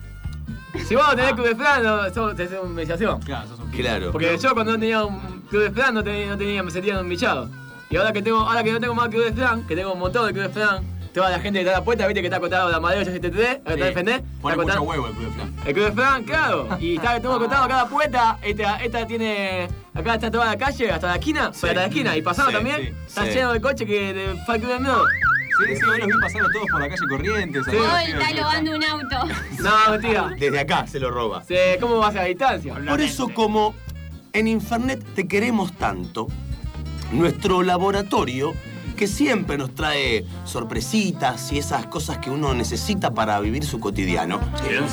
Speaker 6: Si vos no tenés club de flan, no, sos, tenés humillación.
Speaker 9: Claro, sos un
Speaker 3: Claro.
Speaker 6: Porque yo cuando no tenía un club de flan, no tenía, no tenía, me sentía humillado. Y ahora que tengo, ahora que no tengo más club de flan, que tengo un montón de club de flan, toda la gente que está a la puerta, viste que está acotado la madera, ya se te te, acá está defender.
Speaker 9: Pone mucho huevo el club de flan.
Speaker 6: El club de flan, claro. Y está todo acotado a cada puerta. Esta, esta tiene. Acá está toda la calle, hasta la esquina, hasta la esquina. Y pasado
Speaker 3: Sí,
Speaker 6: también,
Speaker 3: sí,
Speaker 6: está
Speaker 3: sí.
Speaker 6: lleno de coches que de Fan Club de Miedo.
Speaker 9: Sí, sí, hoy los vi pasar a todos por la calle Corrientes.
Speaker 6: Sí.
Speaker 2: Hoy está robando un auto.
Speaker 6: No, mentira.
Speaker 3: Desde acá se lo roba.
Speaker 6: Sí, ¿Cómo vas a la distancia?
Speaker 3: Por eso, como en Infernet te queremos tanto, nuestro laboratorio, que siempre nos trae sorpresitas y esas cosas que uno necesita para vivir su cotidiano,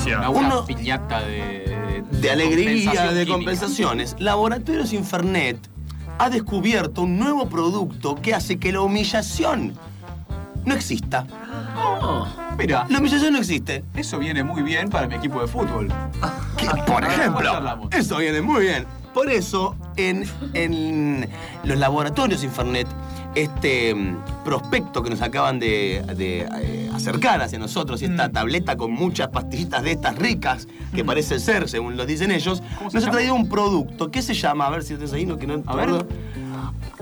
Speaker 9: Una
Speaker 3: Uno-
Speaker 9: buena piñata de.
Speaker 3: de alegría,
Speaker 9: compensación
Speaker 3: de
Speaker 9: química.
Speaker 3: compensaciones, Laboratorios Infernet ha descubierto un nuevo producto que hace que la humillación no exista.
Speaker 9: Mira,
Speaker 3: La humillación no existe.
Speaker 9: eso viene muy bien para mi equipo de fútbol.
Speaker 3: Por ejemplo, eso viene muy bien. Por eso, en, en los laboratorios Infernet, este mm, prospecto que nos acaban de, de, eh, acercar hacia nosotros y
Speaker 9: Mm.
Speaker 3: esta tableta con muchas pastillitas de estas ricas, que parece ser, según lo dicen ellos,
Speaker 9: ¿Cómo se
Speaker 3: nos ha traído un producto que se llama, a ver si estás ahí, no, que no
Speaker 9: A ver.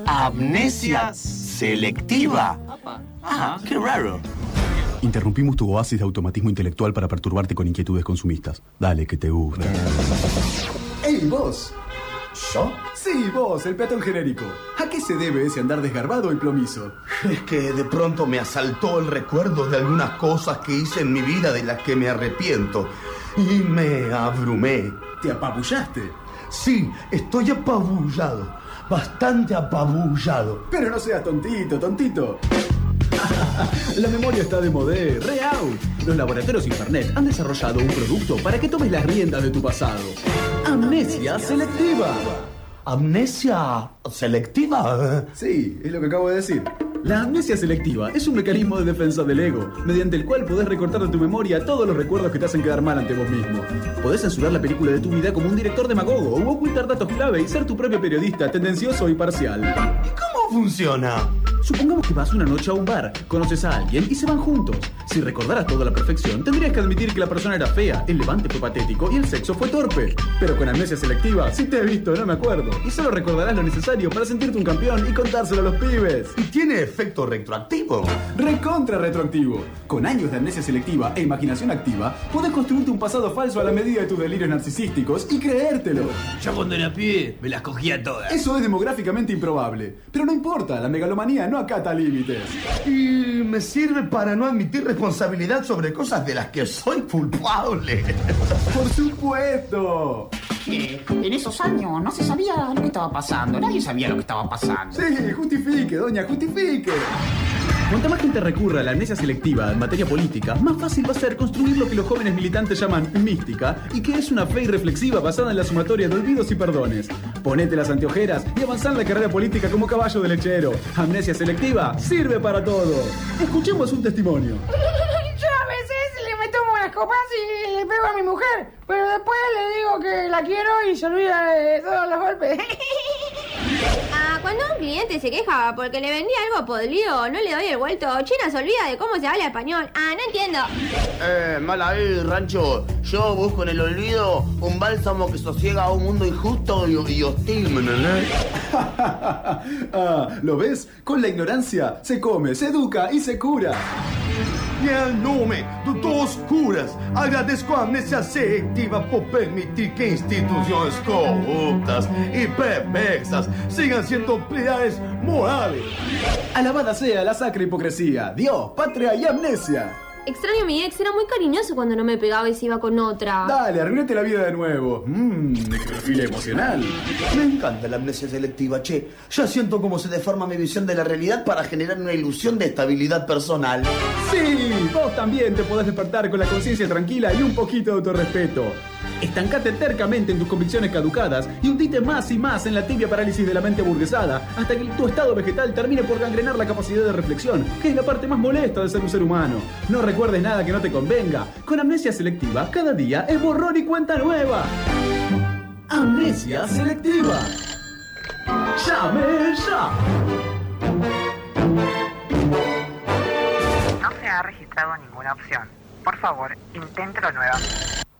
Speaker 3: Amnesia selectiva. Ah, qué raro.
Speaker 25: Interrumpimos tu oasis de automatismo intelectual para perturbarte con inquietudes consumistas. Dale, que te gusta.
Speaker 26: ¡Ey, vos!
Speaker 3: ¿Yo?
Speaker 9: Sí, vos, el peatón genérico. ¿A qué se debe ese andar desgarbado y plomizo?
Speaker 3: Es que de pronto me asaltó el recuerdo de algunas cosas que hice en mi vida de las que me arrepiento. Y me abrumé.
Speaker 9: ¿Te apabullaste?
Speaker 3: Sí, estoy apabullado. Bastante apabullado.
Speaker 9: Pero no seas tontito, tontito. La memoria está de modé, re out. Los laboratorios Internet han desarrollado un producto para que tomes las riendas de tu pasado. Amnesia selectiva.
Speaker 3: ¿Amnesia selectiva?
Speaker 9: Sí, es lo que acabo de decir. La amnesia selectiva es un mecanismo de defensa del ego, mediante el cual podés recortar de tu memoria todos los recuerdos que te hacen quedar mal ante vos mismo. Podés censurar la película de tu vida como un director demagogo o ocultar datos clave y ser tu propio periodista tendencioso y parcial.
Speaker 3: ¿Cómo funciona?
Speaker 9: Supongamos que vas una noche a un bar, conoces a alguien y se van juntos. Si recordaras todo a la perfección, tendrías que admitir que la persona era fea, el levante fue patético y el sexo fue torpe. Pero con amnesia selectiva, si te he visto, no me acuerdo. Y solo recordarás lo necesario para sentirte un campeón y contárselo a los pibes.
Speaker 3: ¿Y tiene efecto retroactivo?
Speaker 9: Recontra retroactivo. Con años de amnesia selectiva e imaginación activa, podés construirte un pasado falso a la medida de tus delirios narcisísticos y creértelo.
Speaker 19: Yo cuando era pibe me las cogía todas.
Speaker 9: Eso es demográficamente improbable. Pero no importa, la megalomanía no acata límites.
Speaker 3: Y me sirve para no admitir responsabilidad sobre cosas de las que soy culpable.
Speaker 9: Por supuesto.
Speaker 27: Que en esos años no se sabía lo que estaba pasando, nadie sabía lo que estaba pasando.
Speaker 9: Sí, justifique, doña, justifique. Cuanta más gente recurra a la amnesia selectiva en materia política, más fácil va a ser construir lo que los jóvenes militantes llaman mística y que es una fe irreflexiva basada en la sumatoria de olvidos y perdones. Ponete las anteojeras y avanzar en la carrera política como caballo de lechero. Amnesia selectiva sirve para todo. Escuchemos un testimonio.
Speaker 28: Yo a veces le meto unas copas y le pego a mi mujer, pero después le digo que la quiero y se olvida de todos los golpes.
Speaker 2: Ah, cuando un cliente se queja porque le vendí algo podrido, no le doy el vuelto, China se olvida de cómo se habla español. Ah, no entiendo.
Speaker 3: Eh, mal ahí, rancho. Yo busco en el olvido un bálsamo que sosiega a un mundo injusto y, y hostil,
Speaker 9: ah, ¿lo ves? Con la ignorancia se come, se educa y se cura.
Speaker 3: Y en nome de dos curas, agradezco a Amnesia Selectiva por permitir que instituciones corruptas y perversas sigan siendo pilares morales.
Speaker 9: Alabada sea la sacra hipocresía, Dios, patria y amnesia.
Speaker 2: Extraño a mi ex, era muy cariñoso cuando no me pegaba y se iba con otra.
Speaker 9: Dale, arruinate la vida de nuevo. Mmm, perfil emocional.
Speaker 3: Me encanta la amnesia selectiva, che. Ya siento cómo se deforma mi visión de la realidad para generar una ilusión de estabilidad personal.
Speaker 9: Sí, vos también te podés despertar con la conciencia tranquila y un poquito de autorrespeto. Estancate tercamente en tus convicciones caducadas y hundite más y más en la tibia parálisis de la mente burguesada hasta que tu estado vegetal termine por gangrenar la capacidad de reflexión, que es la parte más molesta de ser un ser humano. No recuerdes nada que no te convenga. Con amnesia selectiva, cada día es borrón y cuenta nueva. Amnesia selectiva. ¡Llame ya!
Speaker 29: No se ha registrado ninguna opción. Por favor, inténtelo nuevamente.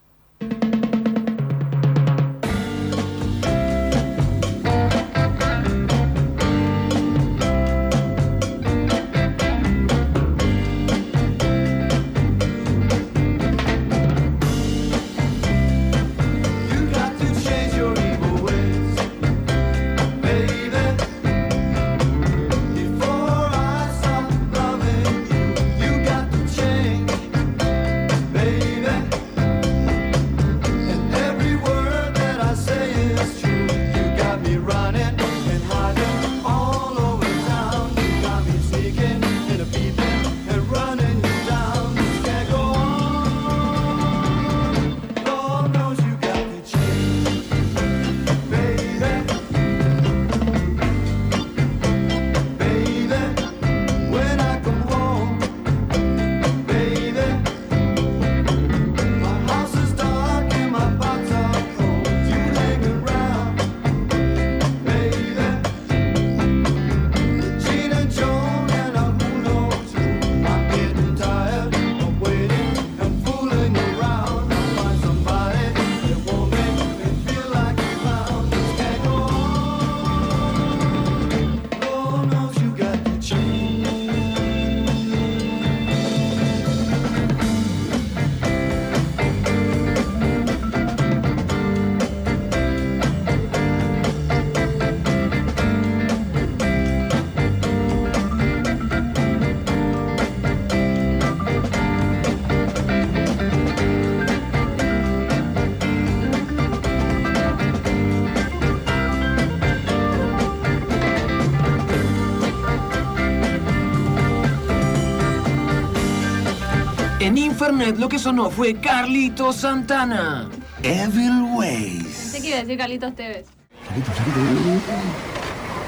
Speaker 19: En Infernet lo que sonó fue Carlito Santana.
Speaker 3: Evil Ways.
Speaker 17: Pensé que iba a decir Carlitos Tevez.
Speaker 3: Flaquito, flaquito,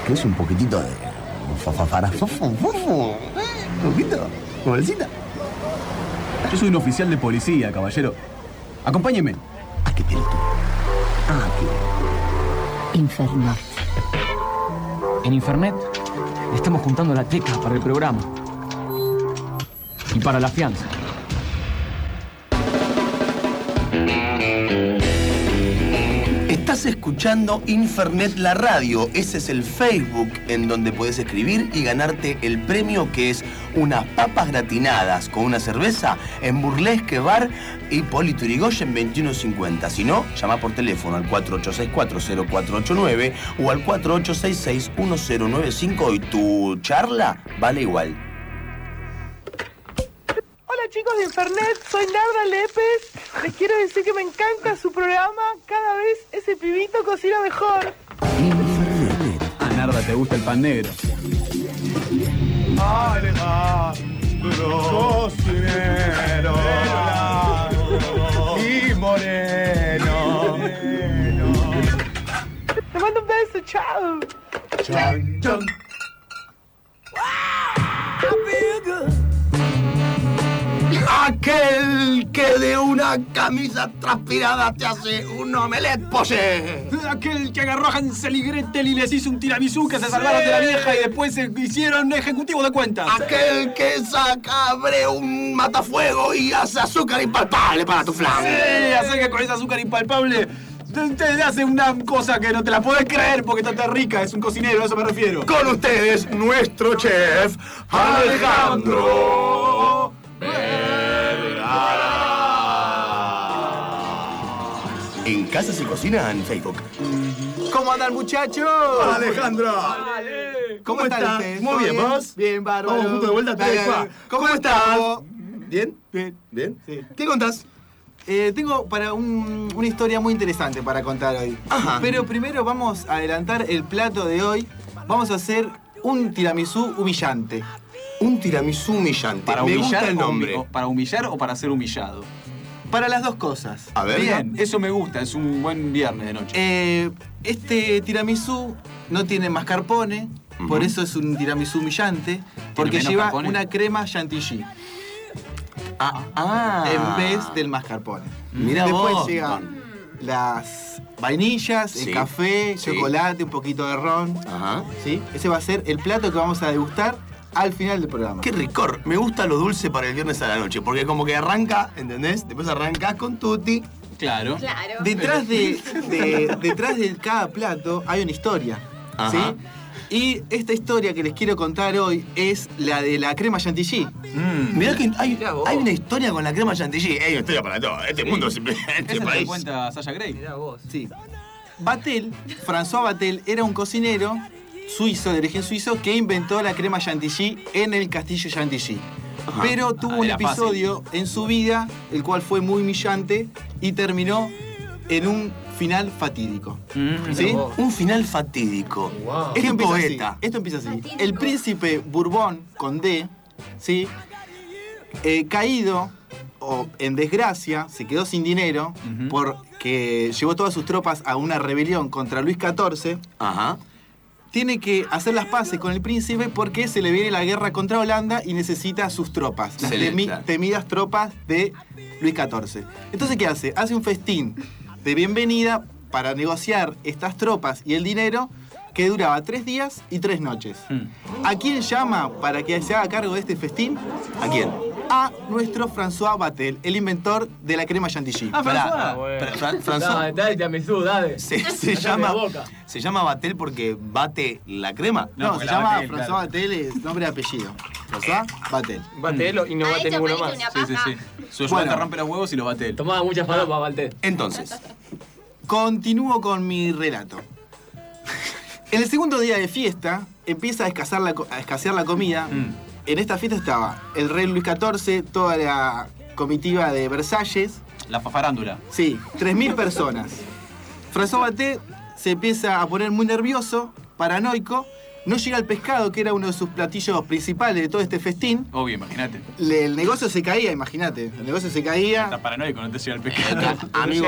Speaker 3: ¿qué es un poquitito de fafafara, fofo, fofo? ¿Eh? ¿Un poquito? ¿Bolsita?
Speaker 9: Yo soy un oficial de policía, caballero. Acompáñeme.
Speaker 3: Ah,
Speaker 27: Infernet.
Speaker 6: En Infernet estamos juntando la teca para el programa. Y para la fianza.
Speaker 3: Escuchando Infernet la radio. Ese es el Facebook en donde puedes escribir y ganarte el premio que es unas papas gratinadas con una cerveza en Burlesque Bar y Polito Yrigoyen 2150. Si no, llama por teléfono al 48640489 o al 48661095 y tu charla vale igual.
Speaker 14: Hola chicos de Infernet, soy Narda Lépez. Les quiero decir que me encanta su programa. Cada vez ese pibito cocina mejor.
Speaker 9: Ah, Narda, te gusta el pan negro.
Speaker 30: Alejandro, cocinero y moreno.
Speaker 14: Te mando un beso, chao.
Speaker 30: Chan.
Speaker 3: Aquel que de una camisa transpirada te hace un omelette poché.
Speaker 5: Aquel que agarró a Hansel y Gretel y les hizo un tiramisú que se salvaron de la vieja y después se hicieron ejecutivos de cuentas.
Speaker 3: Aquel que saca, abre un matafuego y hace azúcar impalpable para tu flan.
Speaker 5: Sí, hace que con ese azúcar impalpable te, te hace una cosa que no te la podés creer porque está tan rica, es un cocinero, a eso me refiero.
Speaker 3: Con ustedes, nuestro chef, Alejandro En Casa se cocina en Facebook.
Speaker 24: ¿Cómo andan, muchachos?
Speaker 3: Alejandro.
Speaker 24: ¿Cómo,
Speaker 3: ¿Cómo
Speaker 24: están
Speaker 3: está?
Speaker 24: ustedes?
Speaker 3: Muy
Speaker 24: ¿Todo
Speaker 3: bien, ¿vos?
Speaker 24: Bien, bárbaro.
Speaker 3: Vamos juntos de vuelta, pa.
Speaker 24: ¿Cómo,
Speaker 3: ¿Cómo
Speaker 24: estás?
Speaker 3: estás? ¿Bien?
Speaker 24: Bien.
Speaker 3: ¿Bien? ¿Qué contás?
Speaker 24: Eh, tengo para un- una historia muy interesante para contar hoy.
Speaker 3: Ajá.
Speaker 24: Pero primero vamos a adelantar el plato de hoy. Vamos a hacer un tiramisú humillante.
Speaker 3: Un tiramisú humillante.
Speaker 9: ¿Para
Speaker 3: Me
Speaker 9: humillar,
Speaker 3: gusta el nombre.
Speaker 9: o- ¿Para humillar o para ser humillado?
Speaker 24: Para las dos cosas.
Speaker 3: A ver.
Speaker 9: Bien, eso me gusta, es un buen viernes de noche.
Speaker 24: Eh, este tiramisú no tiene mascarpone, por eso es un tiramisú humillante, porque lleva una crema chantilly
Speaker 3: Ah.
Speaker 24: en vez del mascarpone.
Speaker 3: Mirá
Speaker 24: Después
Speaker 3: vos.
Speaker 24: llegan las vainillas,
Speaker 3: Sí.
Speaker 24: el café,
Speaker 3: Sí.
Speaker 24: chocolate, un poquito de ron.
Speaker 3: Ajá.
Speaker 24: ¿sí? Ese va a ser el plato que vamos a degustar al final del programa.
Speaker 3: Qué ricor. Me gusta lo dulce para el viernes a la noche, porque como que arranca, ¿entendés? Después arrancás con tutti.
Speaker 9: Claro.
Speaker 17: Claro.
Speaker 24: Detrás de, de- detrás de cada plato hay una historia.
Speaker 3: Ajá.
Speaker 24: ¿sí? Y esta historia que les quiero contar hoy es la de la crema chantilly.
Speaker 3: Mm. Mirá que hay, hay una historia con la crema chantilly. Hay una historia para todo. Este mundo siempre. Este
Speaker 9: ¿Esa te cuenta Sasha Grey?
Speaker 24: Sí. Batel, François Batel, era un cocinero suizo, de origen suizo, que inventó la crema chantilly en el castillo chantilly.
Speaker 3: Ajá.
Speaker 24: Pero tuvo
Speaker 9: Ah,
Speaker 24: un
Speaker 9: era fácil.
Speaker 24: episodio en su vida, el cual fue muy humillante y terminó en un final fatídico. ¿Sí?
Speaker 3: Un final fatídico.
Speaker 24: Esto
Speaker 3: Qué
Speaker 24: empieza
Speaker 3: poeta.
Speaker 24: así. Esto empieza así. El príncipe Bourbon con D, ¿sí? Eh, caído o en desgracia, se quedó sin dinero porque llevó todas sus tropas a una rebelión contra Luis XIV.
Speaker 3: Ajá.
Speaker 24: Tiene que hacer las paces con el príncipe porque se le viene la guerra contra Holanda y necesita sus tropas, las temi- temidas tropas de Luis XIV. Entonces, ¿qué hace? Hace un festín de bienvenida para negociar estas tropas y el dinero que duraba tres días y tres noches. ¿A quién llama para que se haga cargo de este festín?
Speaker 3: ¿A quién?
Speaker 24: A nuestro François Batel, el inventor de la crema chantilly.
Speaker 6: Ah,
Speaker 3: Pará,
Speaker 6: François.
Speaker 3: pará, Fran- François-
Speaker 6: Dale, dale, tiramisú, dale.
Speaker 3: Se, se
Speaker 6: Dame
Speaker 3: llama, se llama Batel porque bate la crema.
Speaker 24: No, se
Speaker 9: la
Speaker 24: llama
Speaker 9: Batel,
Speaker 24: François
Speaker 9: claro.
Speaker 24: Batel, es nombre y apellido. François Batel.
Speaker 11: Batelo y no
Speaker 17: Ha
Speaker 11: bate ninguno más.
Speaker 9: Sí, sí, sí. Su
Speaker 24: Bueno.
Speaker 9: ayudante rompe los huevos y los bate él.
Speaker 6: Tomaba muchas falopas, Valter.
Speaker 3: Entonces,
Speaker 24: Continúo con mi relato. En el segundo día de fiesta empieza a escasear la, co- a escasear la comida. En esta fiesta estaba el rey Luis XIV, toda la comitiva de Versalles.
Speaker 9: La farándula.
Speaker 24: Sí, 3.000 personas. François Baté se empieza a poner muy nervioso, paranoico, no llega el pescado, que era uno de sus platillos principales de todo este festín.
Speaker 9: Obvio, imagínate.
Speaker 24: Le- el negocio se caía, imagínate. El negocio se caía.
Speaker 9: Estás paranoico, no te llega el pescado.
Speaker 3: Amigo,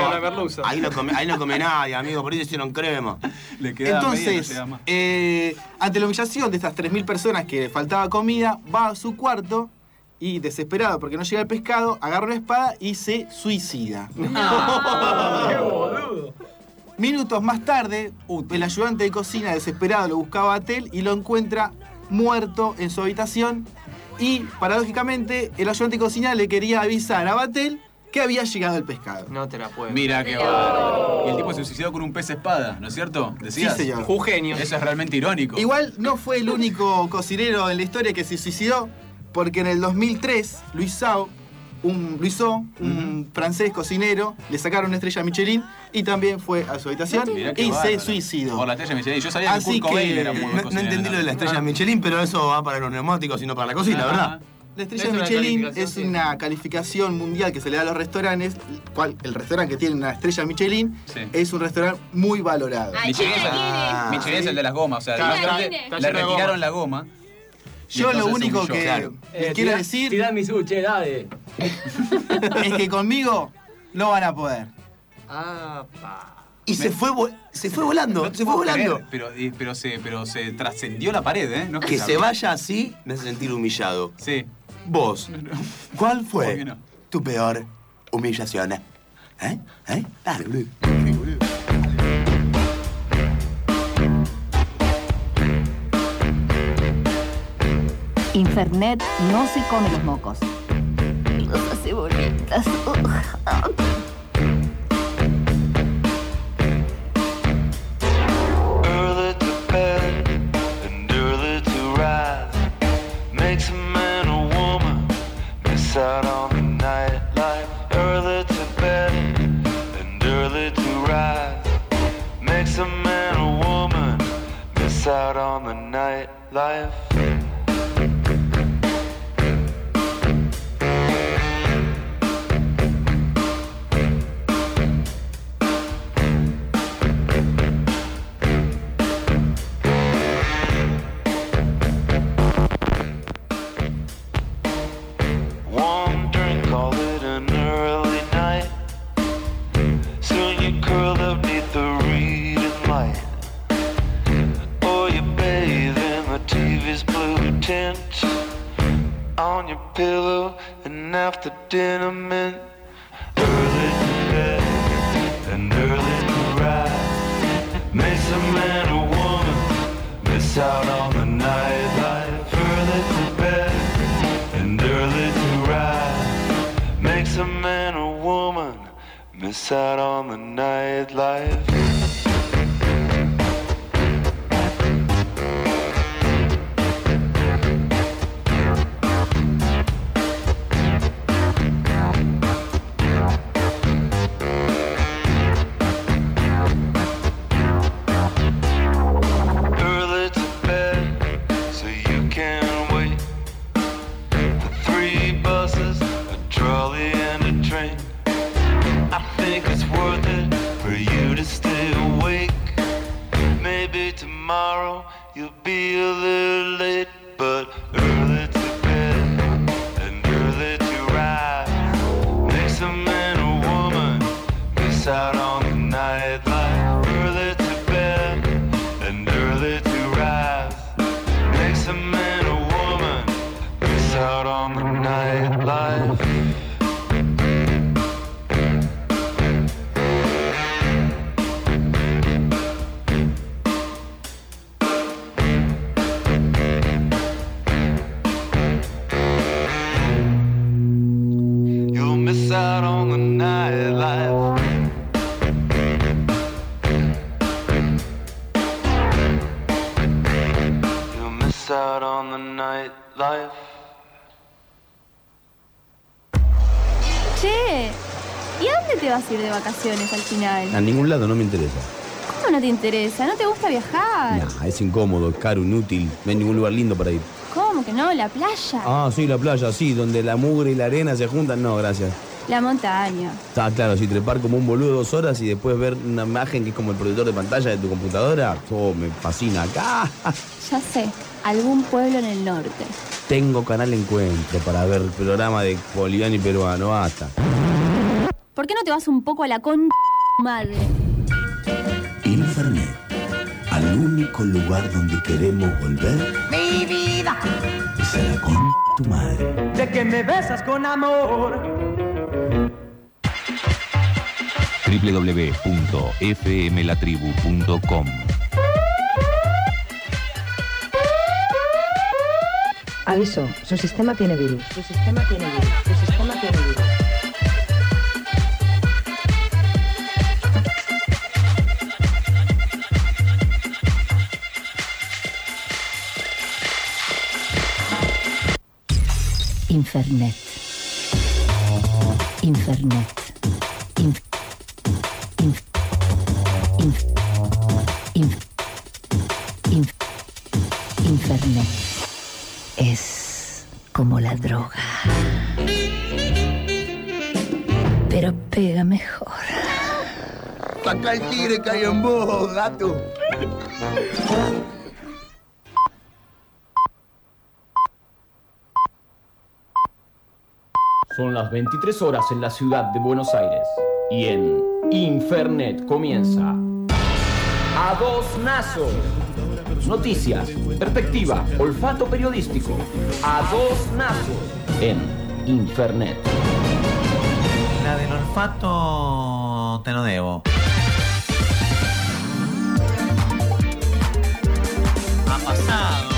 Speaker 3: ahí no, come, ahí no come nadie, amigo, por ahí hicieron crema.
Speaker 9: Le queda media, no
Speaker 24: Entonces,
Speaker 9: más.
Speaker 24: eh, ante la humillación de estas 3.000 personas que le faltaba comida, va a su cuarto y, desesperado porque no llega el pescado, agarra una espada y se suicida. Minutos más tarde, el ayudante de cocina desesperado lo buscaba a Tel y lo encuentra muerto en su habitación. Y, paradójicamente, el ayudante de cocina le quería avisar a Batel que había llegado el pescado.
Speaker 11: No te la puedo.
Speaker 9: Mira qué bárbaro. Y el tipo se suicidó con un pez espada, ¿no es cierto? ¿Decías?
Speaker 24: Sí, señor.
Speaker 11: Jugenio.
Speaker 9: Eso es realmente irónico.
Speaker 24: Igual no fue el único cocinero en la historia que se suicidó, porque en el 2003, Luis Sao, un, Luisot, un francés cocinero, le sacaron una estrella Michelin y también fue a su habitación
Speaker 9: Mirá
Speaker 24: y se suicidó.
Speaker 9: Por la estrella Michelin. Yo sabía que
Speaker 24: Así que-
Speaker 9: era muy buen
Speaker 3: No, no entendí lo de la estrella Michelin, pero eso va para los neumáticos y no para la cocina,
Speaker 9: Ajá.
Speaker 3: ¿verdad?
Speaker 24: La estrella Michelin es
Speaker 11: sí.
Speaker 24: una calificación mundial que se le da a los restaurantes. el cual- el restaurante que tiene una estrella Michelin
Speaker 9: Sí.
Speaker 24: es un restaurante muy valorado.
Speaker 17: Ay,
Speaker 9: Michelin es,
Speaker 17: ¿quién
Speaker 9: el,
Speaker 17: la
Speaker 9: Michelin es el de las gomas, o sea,
Speaker 24: Claro,
Speaker 9: le retiraron
Speaker 11: goma.
Speaker 9: la goma.
Speaker 24: Yo lo único que
Speaker 9: Claro.
Speaker 24: les quiero decir
Speaker 19: Tiramisú, che, dale.
Speaker 24: es que conmigo no van a poder.
Speaker 11: Ah, pa.
Speaker 3: Y se fue, se fue volando,
Speaker 9: No
Speaker 3: se fue volando.
Speaker 9: creer, Pero, pero, se, pero se trascendió la pared, ¿eh? No es
Speaker 3: Que
Speaker 9: se
Speaker 3: vaya así me hace sentir humillado.
Speaker 9: Sí.
Speaker 3: Vos, ¿cuál
Speaker 9: ¿Por
Speaker 3: fue tu peor humillación? ¿Eh? ¿Eh? Dale,
Speaker 27: Infernet no se come los mocos. Los hace bolitas.
Speaker 4: Early to bed and early to rise makes a man or woman miss out on the nightlife. Your pillow, and after dinner mint. Early to bed and early to rise. Makes a man or woman miss out on the nightlife. Early to bed and early to rise makes a man or woman miss out on the nightlife. Out on the
Speaker 2: vacaciones al final?
Speaker 31: A ningún lado no me interesa.
Speaker 2: ¿Cómo no te interesa? ¿No te gusta viajar?
Speaker 31: Nah, es incómodo, es caro, inútil. No hay ningún lugar lindo para ir.
Speaker 2: ¿Cómo que no? La playa.
Speaker 31: Ah, sí, la playa, sí, donde la mugre y la arena se juntan. No, gracias.
Speaker 2: La montaña.
Speaker 31: Está claro, si trepar como un boludo dos horas y después ver una imagen que es como el proyector de pantalla de tu computadora, oh, me fascina. Acá
Speaker 2: Ya sé, algún pueblo en el norte.
Speaker 31: tengo canal Encuentro para ver el programa de boliviano y peruano. Basta.
Speaker 2: ¿Por qué no te vas un poco a la con madre?
Speaker 3: Infernet, al único lugar donde queremos volver
Speaker 32: Mi vida,
Speaker 3: es a la con tu madre.
Speaker 32: de que me besas con amor.
Speaker 1: www.fmlatribu.com
Speaker 33: Aviso, su sistema tiene virus. Su sistema tiene virus. Su sistema tiene virus.
Speaker 27: Infernet. Infernet. Inf- inf- inf- inf- inf- Infernet. Es como la droga. Pero pega mejor.
Speaker 30: Saca el tigre hay en vos, gato.
Speaker 6: Son las 23 horas en la ciudad de Buenos Aires y en Infernet comienza A Dos Nazos. Noticias, perspectiva, olfato periodístico. A Dos Nazos en Infernet.
Speaker 34: La del olfato te lo debo. Ha pasado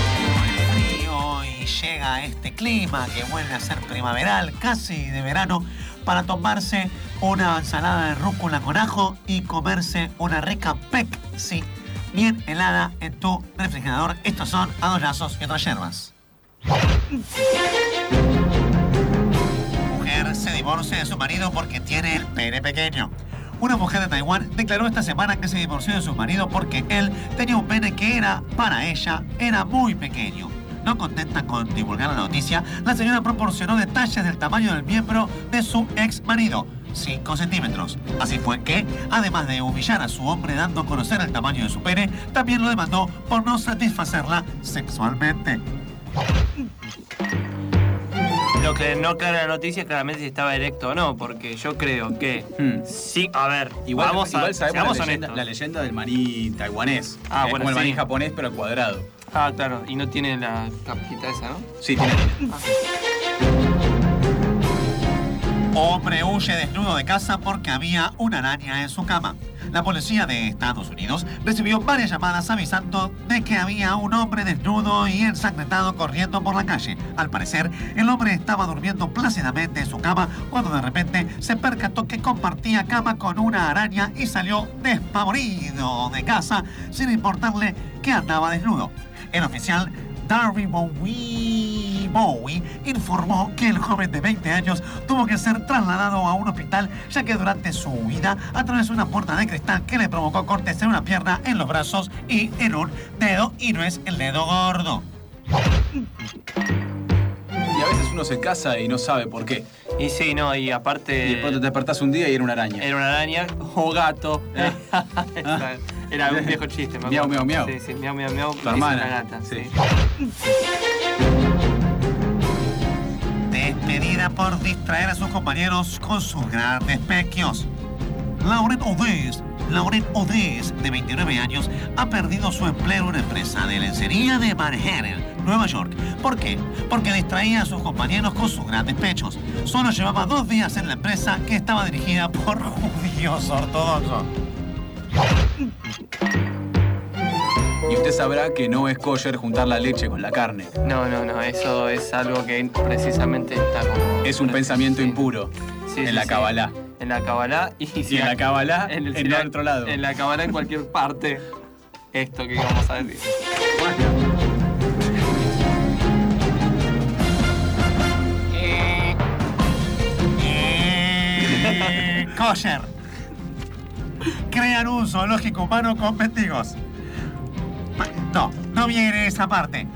Speaker 34: el frío y llega este clima que vuelve a ser primaveral, casi de verano, para tomarse una ensalada de rúcula con ajo y comerse una rica Pepsi bien helada en tu refrigerador. Estos son adolazos y otras hierbas. Mujer se divorcia de su marido porque tiene el pene pequeño. Una mujer de Taiwán declaró esta semana que se divorció de su marido porque él tenía un pene que era, para ella, era muy pequeño. No contenta con divulgar la noticia, la señora proporcionó detalles del tamaño del miembro de su ex marido, 5 centímetros. Así fue que, además de humillar a su hombre dando a conocer el tamaño de su pene, también lo demandó por no satisfacerla sexualmente.
Speaker 11: Lo que no aclara la noticia es claramente si estaba erecto o no, porque yo creo que sí, a ver,
Speaker 9: Igual,
Speaker 11: vamos a,
Speaker 9: sabemos la leyenda,
Speaker 11: honestos.
Speaker 9: la leyenda del maní taiwanés.
Speaker 11: Ah,
Speaker 9: Es
Speaker 11: bueno,
Speaker 9: como el
Speaker 11: sí.
Speaker 9: maní japonés, pero al cuadrado.
Speaker 11: Ah, claro, y no tiene la capita esa, ¿no?
Speaker 9: Sí, tiene.
Speaker 34: Hombre huye desnudo de casa porque había una araña en su cama. La policía de Estados Unidos recibió varias llamadas avisando de que había un hombre desnudo y ensangrentado corriendo por la calle. Al parecer, el hombre estaba durmiendo plácidamente en su cama cuando de repente se percató que compartía cama con una araña y salió despavorido de casa sin importarle que andaba desnudo. El oficial Darby Bowie, Bowie informó que el joven de 20 años tuvo que ser trasladado a un hospital ya que durante su huida atravesó una puerta de cristal que le provocó cortes en una pierna, en los brazos y en un dedo y no es el dedo gordo.
Speaker 9: Y a veces uno se casa y no sabe por qué.
Speaker 11: Y sí, no, y aparte.
Speaker 9: Y de pronto te despertás un día y era una araña.
Speaker 11: Era una araña o gato. Era un viejo chiste, me
Speaker 9: Miau,
Speaker 11: acuerdo.
Speaker 9: miau, miau.
Speaker 11: Sí, sí, miau, miau, miau.
Speaker 9: Tu hermana.
Speaker 11: una gata, sí.
Speaker 34: Despedida por distraer a sus compañeros con sus grandes pequios. Lauren Odés, Lauren Odés, de 29 años, ha perdido su empleo en una empresa de lencería de Manhattan, Nueva York. ¿Por qué? Porque distraía a sus compañeros con sus grandes pechos. Solo llevaba dos días en la empresa que estaba dirigida por judíos ortodoxos.
Speaker 9: Y usted sabrá que no es kosher juntar la leche con la carne.
Speaker 11: No, no, no, eso es algo que precisamente está como.
Speaker 9: Es un pensamiento impuro.
Speaker 11: Sí,
Speaker 9: en
Speaker 11: sí,
Speaker 9: la
Speaker 11: sí.
Speaker 9: Kabbalah.
Speaker 11: En la Kabbalah y,
Speaker 9: Y en la Kabbalah, en
Speaker 11: el,
Speaker 9: el otro lado.
Speaker 11: En la Kabbalah en cualquier parte. Esto que vamos a decir.
Speaker 34: Eh, kosher. Crean un zoológico humano con mendigos. No, no viene esa parte.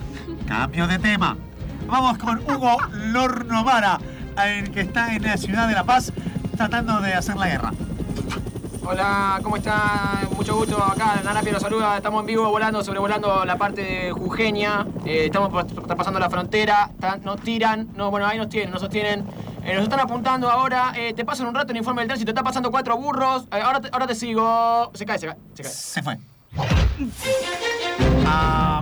Speaker 34: Cambio de tema. Vamos con Hugo Lornovara, eh, que está en la ciudad de La Paz tratando de hacer la guerra.
Speaker 19: Hola, ¿cómo está? Mucho gusto. Acá Nanapia los saluda. Estamos en vivo volando, sobrevolando la parte de Jujeña. Eh, estamos pasando la frontera. Nos tiran. No, bueno, ahí nos tienen, nos sostienen. Eh, nos están apuntando ahora. Eh, te paso en un rato el informe del tránsito. Está pasando cuatro burros. Eh, ahora, te, ahora te sigo. Se cae, se cae. Se, cae.
Speaker 34: Se fue. Ah,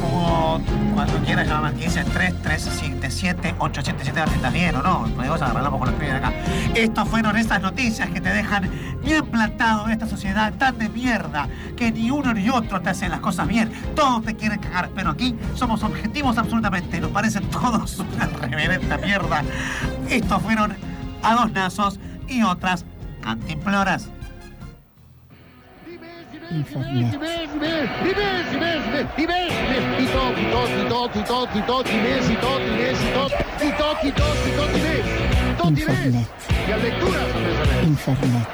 Speaker 34: como cuando quieras llamar al 15 3 3 7 7 8 7 7 ¿estás bien o no? Arreglamos con los pibes de acá. Estas fueron estas noticias que te dejan bien plantado en esta sociedad tan de mierda que ni uno ni otro te hacen las cosas bien. Todos te quieren cagar, pero aquí somos objetivos absolutamente. Nos parecen todos una reverenda mierda. Estos fueron a dos nazos y otras cantimploras.
Speaker 35: Infernet. Infernet. Infernet.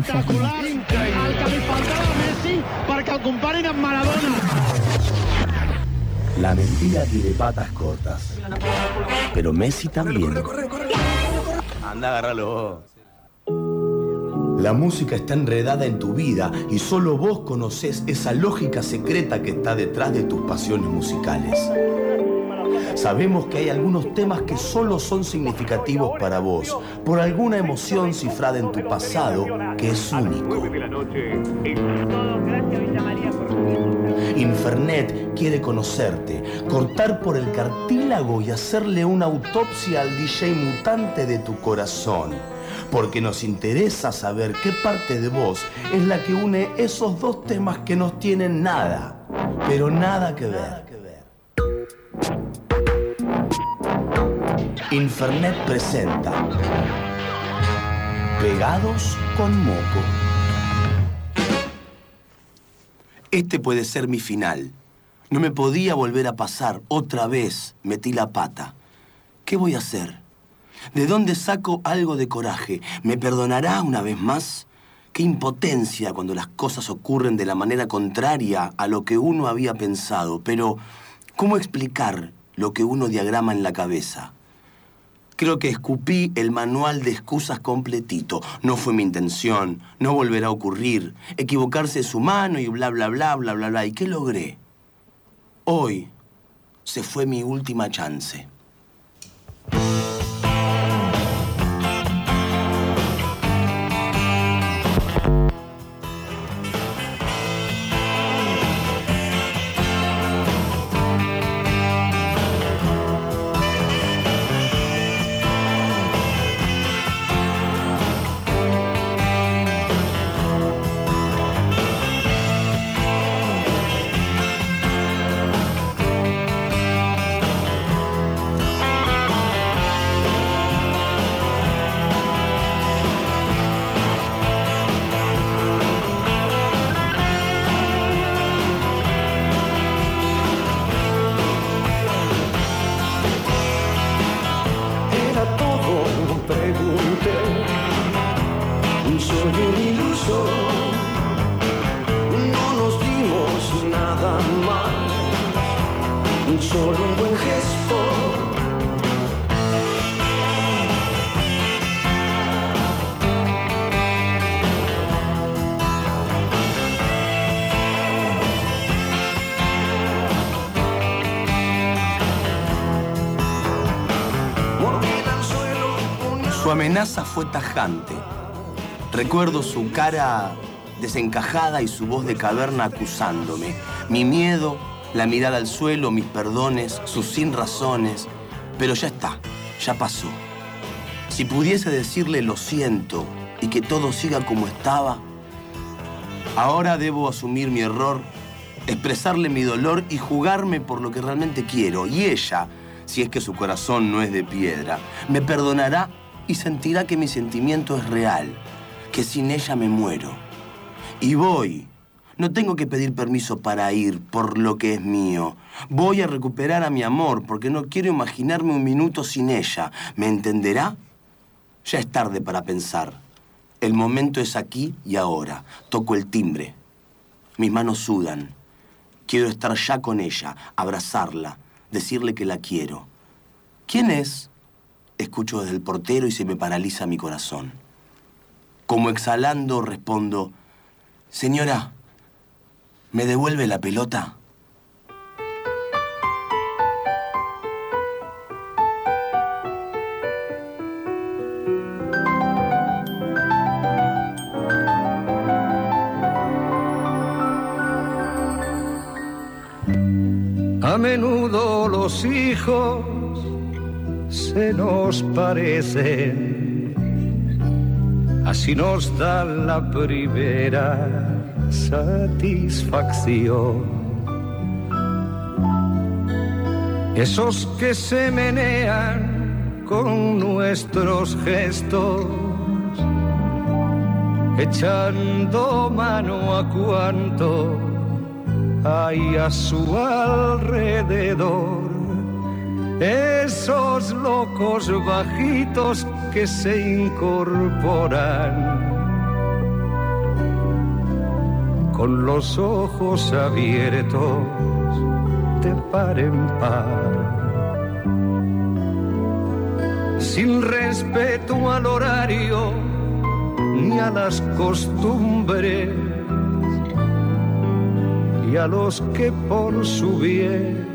Speaker 35: Infernet.
Speaker 30: El que li faltava a Messi el comparin amb Maradona.
Speaker 3: La mentira tiene patas cortas. Pero Messi también.
Speaker 31: Anda, agárralo.
Speaker 3: La música está enredada en tu vida y solo vos conocés esa lógica secreta que está detrás de tus pasiones musicales. Sabemos que hay algunos temas que solo son significativos para vos, por alguna emoción cifrada en tu pasado que es único. Infernet quiere conocerte, cortar por el cartílago y hacerle una autopsia al DJ mutante de tu corazón. Porque nos interesa saber qué parte de vos es la que une esos dos temas que no tienen nada, pero nada que ver. Infernet presenta Pegados con moco. Este puede ser mi final. No me podía volver a pasar. Otra vez metí la pata. ¿Qué voy a hacer? ¿De dónde saco algo de coraje? ¿Me perdonará una vez más? Qué impotencia cuando las cosas ocurren de la manera contraria a lo que uno había pensado. Pero, ¿cómo explicar lo que uno diagrama en la cabeza? Creo que escupí el manual de excusas completito. No fue mi intención, no volverá a ocurrir. Equivocarse es humano y bla, bla, bla, bla, bla, bla. ¿Y qué logré? Hoy se fue mi última chance. Su amenaza fue tajante. Recuerdo su cara desencajada y su voz de caverna acusándome. Mi miedo, la mirada al suelo, mis perdones, sus sin razones. Pero ya está, ya pasó. Si pudiese decirle lo siento y que todo siga como estaba, ahora debo asumir mi error, expresarle mi dolor y jugarme por lo que realmente quiero. Y ella, si es que su corazón no es de piedra, me perdonará y sentirá que mi sentimiento es real, que sin ella me muero. Y voy. No tengo que pedir permiso para ir por lo que es mío. Voy a recuperar a mi amor porque no quiero imaginarme un minuto sin ella. ¿Me entenderá? Ya es tarde para pensar. El momento es aquí y ahora. Toco el timbre. Mis manos sudan. Quiero estar ya con ella, abrazarla, decirle que la quiero. ¿Quién es? escucho desde el portero y se me paraliza mi corazón. Como exhalando respondo, señora, ¿me devuelve la pelota?
Speaker 29: A menudo los hijos se nos parecen, así nos dan la primera satisfacción. Esos que se menean con nuestros gestos, echando mano a cuanto hay a su alrededor. Esos locos bajitos que se incorporan con los ojos abiertos de par en par. Sin respeto al horario ni a las costumbres y a los que por su bien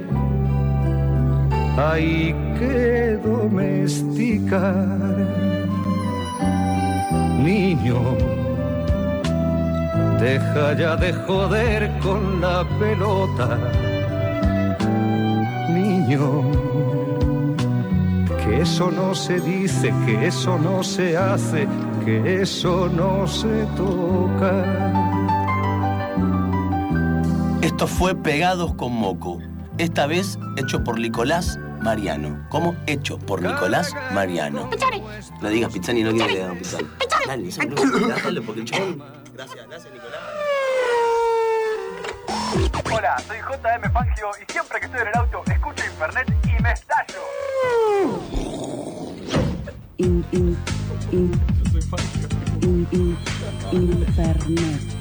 Speaker 29: hay que domesticar. Niño, deja ya de joder con la pelota. Niño, que eso no se dice, que eso no se hace, que eso no se toca.
Speaker 3: Esto fue Pegados con Moco, esta vez hecho por Nicolás Mariano. ¿Cómo? Hecho por Nicolás Mariano. No digas Pizzani, no quiero que le hagan Pizzani. Dale, no, dale, porque el chabón... Gracias, gracias Nicolás.
Speaker 36: Hola, soy JM Fangio y siempre que estoy en el auto escucho Infernet y me estallo.
Speaker 16: In, in, in, in, in, Infernet.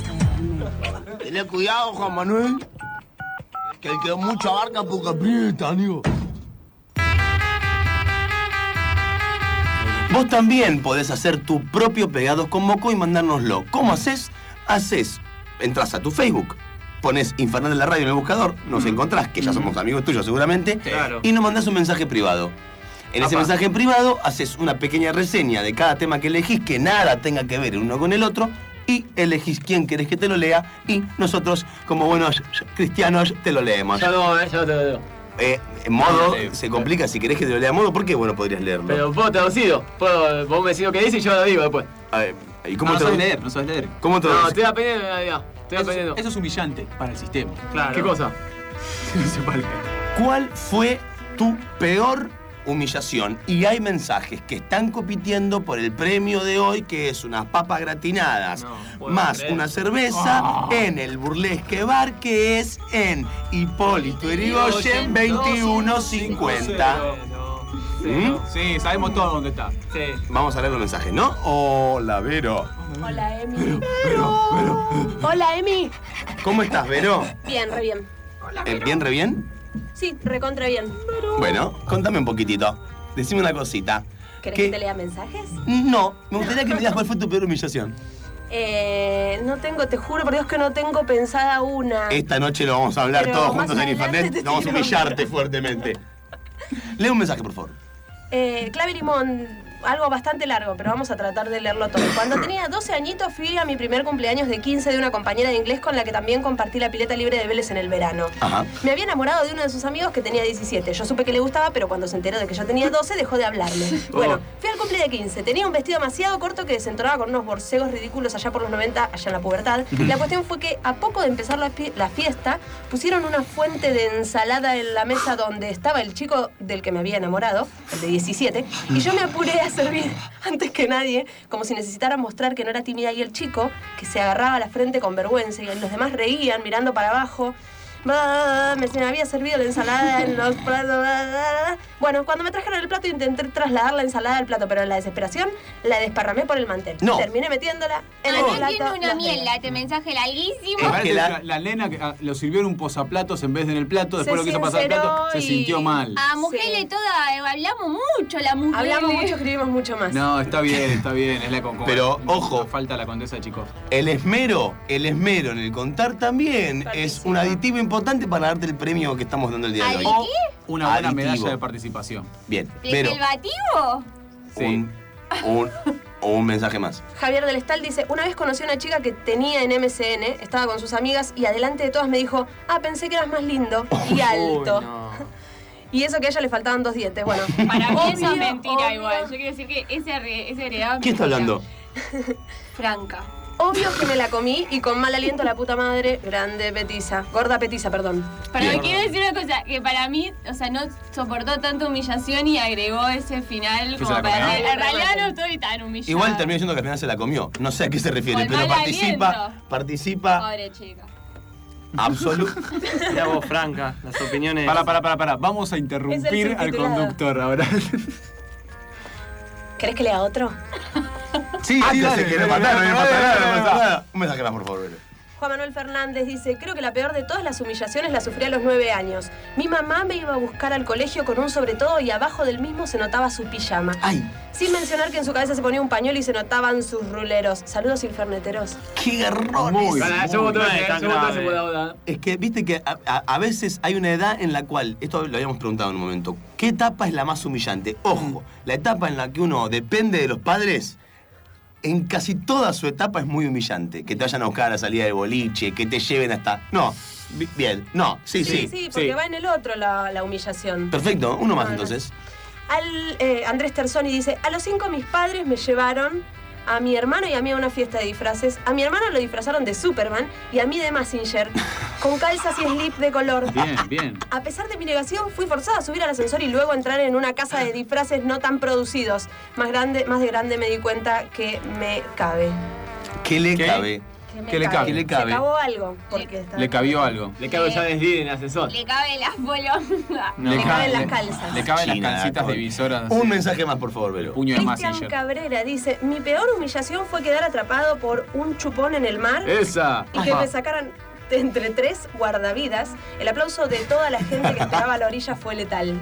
Speaker 30: Tené cuidado, Juan Manuel. Que el que mucho abarca poco aprieta, amigo.
Speaker 3: Vos también podés hacer tu propio Pegados con Moco y mandárnoslo. ¿Cómo haces? Haces, entras a tu Facebook, pones Infernal de la Radio en el buscador, nos encontrás, que ya somos amigos tuyos seguramente,
Speaker 11: Claro.
Speaker 3: y nos mandás un mensaje privado. En ese mensaje privado haces una pequeña reseña de cada tema que elegís, que nada tenga que ver el uno con el otro, y elegís quién querés que te lo lea, y nosotros, como buenos cristianos, te lo leemos.
Speaker 11: Ya lo, ya lo.
Speaker 3: Eh, en modo, se complica si querés que te lo lea en modo, ¿por qué bueno podrías leerlo?
Speaker 11: Pero puedo traducido. Puedo, vos me decís lo que dice y yo lo digo después.
Speaker 3: A ver, ¿y cómo
Speaker 9: no sabes leer, no sabes leer.
Speaker 3: ¿Cómo
Speaker 11: No,
Speaker 3: traducís?
Speaker 11: estoy aprendiendo. Estoy
Speaker 9: Eso,
Speaker 11: aprendiendo.
Speaker 9: eso es humillante para el sistema.
Speaker 11: Claro.
Speaker 9: ¿Qué cosa? No.
Speaker 3: ¿Cuál fue tu peor humillación? Y hay mensajes que están compitiendo por el premio de hoy, que es unas papas gratinadas más
Speaker 11: creer.
Speaker 3: una cerveza
Speaker 11: Ah.
Speaker 3: en el burlesque bar, que es en Hipólito Yrigoyen 2150. ¿Mm?
Speaker 9: Sí, sabemos todo dónde está.
Speaker 11: Sí.
Speaker 3: Vamos a leer los mensajes, ¿no? Hola, Vero.
Speaker 37: Hola, Emi. Hola, Emi.
Speaker 3: ¿Cómo estás, Vero?
Speaker 37: Bien, re bien.
Speaker 3: Eh, ¿Bien, re bien?
Speaker 37: Sí, recontra bien.
Speaker 3: Bueno, contame un poquitito. Decime una cosita.
Speaker 37: ¿Querés que te lea mensajes?
Speaker 3: No, me gustaría que me digas cuál fue tu peor humillación.
Speaker 37: Eh, no tengo, te juro por Dios que no tengo pensada una.
Speaker 3: Esta noche lo vamos a hablar
Speaker 37: Pero
Speaker 3: todos juntos en
Speaker 37: te
Speaker 3: Vamos a humillarte fuertemente. Lee un mensaje, por favor.
Speaker 37: Eh, Clave Limón, algo bastante largo, pero vamos a tratar de leerlo todo. Cuando tenía 12 añitos fui a mi primer cumpleaños de 15 de una compañera de inglés con la que también compartí la pileta libre de Vélez en el verano.
Speaker 3: Ajá.
Speaker 37: Me había enamorado de uno de sus amigos que tenía 17. Yo supe que le gustaba, pero cuando se enteró de que yo tenía 12 dejó de hablarme. Bueno, fui al cumple de 15. Tenía un vestido demasiado corto que desentonaba con unos borcegos ridículos allá por los 90, allá en la pubertad. La cuestión fue que a poco de empezar la, la fiesta, pusieron una fuente de ensalada en la mesa donde estaba el chico del que me había enamorado, el de 17, y yo me apuré a servir antes que nadie, como si necesitara mostrar que no era tímida, y el chico, que se agarraba la frente con vergüenza, y los demás reían mirando para abajo. Me se me había servido la ensalada en los platos. Bueno, cuando me trajeron el plato intenté trasladar la ensalada al plato, pero en la desesperación la desparramé por el mantel.
Speaker 38: No.
Speaker 37: Terminé metiéndola en el plato.
Speaker 2: entiendo una
Speaker 37: velas.
Speaker 2: este mensaje larguísimo.
Speaker 9: Parece que la, la nena que, ah, lo sirvió en un posaplatos en vez de en el plato, después
Speaker 37: Se
Speaker 9: lo quiso pasar al plato, se sintió mal.
Speaker 2: A mujeres todas eh, hablamos mucho, la mujer.
Speaker 37: Hablamos mucho, escribimos mucho más.
Speaker 9: No, está bien, está bien. Es la con-
Speaker 3: Pero, ojo.
Speaker 9: Falta la condesa, chicos.
Speaker 3: El esmero, el esmero en el contar también es un aditivo importante para darte el premio que estamos dando el día de hoy.
Speaker 9: O una buena
Speaker 3: Aditivo.
Speaker 9: medalla de participación.
Speaker 3: Bien, pero
Speaker 2: ¿Preservativo?
Speaker 3: un, un, un mensaje más.
Speaker 37: Javier del Estal dice, una vez conocí a una chica que tenía en MCN, estaba con sus amigas y adelante de todas me dijo, ah, pensé que eras más lindo y alto. Y eso que a ella le faltaban dos dientes. Bueno,
Speaker 2: Para mí eso
Speaker 37: obvio,
Speaker 2: es mentira
Speaker 37: obvio.
Speaker 2: igual. Yo quiero decir que ese, arre- ese heredado es
Speaker 3: ¿Quién está
Speaker 2: mentira.
Speaker 3: hablando?
Speaker 2: Franca.
Speaker 37: Obvio que me la comí y con mal aliento la puta madre, grande petiza, gorda petiza, perdón.
Speaker 2: Pero me quiero decir una cosa, que para mí, o sea, no soportó tanta humillación y agregó ese final
Speaker 3: ¿Que
Speaker 2: como para decir, en realidad no estoy tan humillada.
Speaker 3: Igual terminó diciendo que al final se la comió. No sé a qué se refiere,
Speaker 2: Con
Speaker 3: pero participa,
Speaker 2: aliento.
Speaker 3: participa
Speaker 2: Pobre chica.
Speaker 3: absolutamente.
Speaker 11: Mirá vos, Franca, las opiniones.
Speaker 9: Para, para, para, para. Vamos a interrumpir al conductor ahora.
Speaker 37: ¿Querés que lea otro?
Speaker 9: Sí,
Speaker 3: Ah,
Speaker 9: sí, dale,
Speaker 3: se quiere matar, no matar. Un mensaje más, por favor.
Speaker 37: Juan Manuel Fernández dice, creo que la peor de todas las humillaciones la sufrí a los nueve años. Mi mamá me iba a buscar al colegio con un sobre todo y abajo del mismo se notaba su pijama.
Speaker 3: Ay.
Speaker 37: Sin mencionar que en su cabeza se ponía un pañuelo y se notaban sus ruleros. Saludos inferneteros.
Speaker 3: ¡Qué garrones!
Speaker 37: Muy,
Speaker 6: onda.
Speaker 3: Es que viste que a, a- a veces hay una edad en la cual, esto lo habíamos preguntado en un momento, ¿qué etapa es la más humillante? Ojo, la etapa en la que uno depende de los padres, en casi toda su etapa es muy humillante. Que te vayan a buscar a la salida de boliche, que te lleven hasta... No, bi- bien, no, sí, sí.
Speaker 37: Sí, porque va en el otro la, la humillación.
Speaker 3: Perfecto, uno más
Speaker 37: No, no.
Speaker 3: entonces.
Speaker 37: Al, eh, Andrés Terzoni dice, a los cinco mis padres me llevaron a mi hermano y a mí a una fiesta de disfraces. A mi hermano lo disfrazaron de Superman y a mí de Massinger, con calzas y slip de color.
Speaker 9: Bien, bien.
Speaker 37: A pesar de mi negación, fui forzada a subir al ascensor y luego entrar en una casa de disfraces no tan producidos. Más grande, más de grande me di cuenta que me cabe.
Speaker 3: ¿Qué le
Speaker 9: ¿Qué?
Speaker 3: cabe?
Speaker 37: Que me
Speaker 9: ¿Qué le cabe?
Speaker 3: ¿Qué le
Speaker 37: Se
Speaker 3: cabe?
Speaker 37: acabó algo. Porque
Speaker 9: Le cabió algo.
Speaker 6: Le cabe ya desde en el ascensor.
Speaker 2: Le cabe la bolonga.
Speaker 9: No.
Speaker 37: Le caben las
Speaker 9: le-
Speaker 37: calzas.
Speaker 9: Le caben
Speaker 3: China,
Speaker 9: las calcitas
Speaker 3: con-
Speaker 9: divisoras.
Speaker 3: Un mensaje más, por favor, Vero.
Speaker 9: Puño de
Speaker 37: Cristian
Speaker 9: Massinger.
Speaker 37: Cabrera dice, mi peor humillación fue quedar atrapado por un chupón en el mar
Speaker 9: Esa.
Speaker 37: y que me sacaran de entre tres guardavidas. El aplauso de toda la gente que esperaba a la orilla fue letal.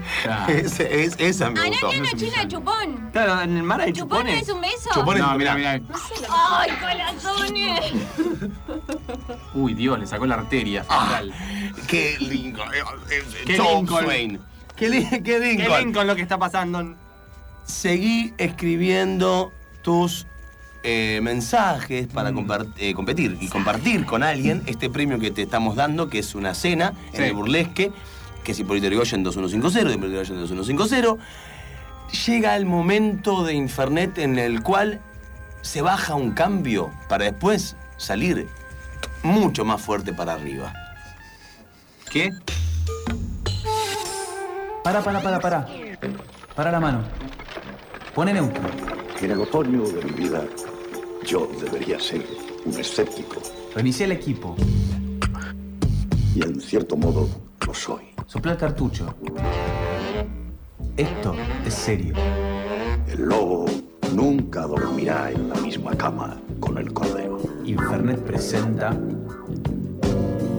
Speaker 3: Es- es- esa me
Speaker 2: Ah,
Speaker 3: gustó.
Speaker 2: no, no, no, china, chupón.
Speaker 11: Claro, en el mar hay
Speaker 2: ¿Chupón no
Speaker 11: chupones.
Speaker 2: es un beso?
Speaker 3: Chupones,
Speaker 9: No,
Speaker 3: mirá,
Speaker 9: mira, mira.
Speaker 2: ¡Ay, corazones!
Speaker 9: Uy, Dios, le sacó la arteria frontal.
Speaker 3: Qué Lincoln. eh, eh,
Speaker 11: Qué
Speaker 3: Tom
Speaker 11: Lincoln.
Speaker 3: Qué, li- qué
Speaker 11: Qué
Speaker 3: Lincoln.
Speaker 11: lo que está pasando.
Speaker 3: Seguí escribiendo tus eh, mensajes para compar- eh, competir y compartir con alguien este premio que te estamos dando, que es una cena en el burlesque, que es Hipólito Yrigoyen 2150, de Hipólito Yrigoyen 2150. Llega el momento de Infernet en el cual se baja un cambio para después salir mucho más fuerte para arriba.
Speaker 9: ¿Qué? Para, para, para, para. Para la mano. Pone neutro.
Speaker 39: En el otoño de mi vida, yo debería ser un escéptico.
Speaker 9: Reinicia el equipo.
Speaker 39: Y en cierto modo, lo soy.
Speaker 9: Sopla el cartucho. Esto es serio.
Speaker 39: El lobo nunca dormirá en la misma cama con el cordero.
Speaker 9: Infernet presenta.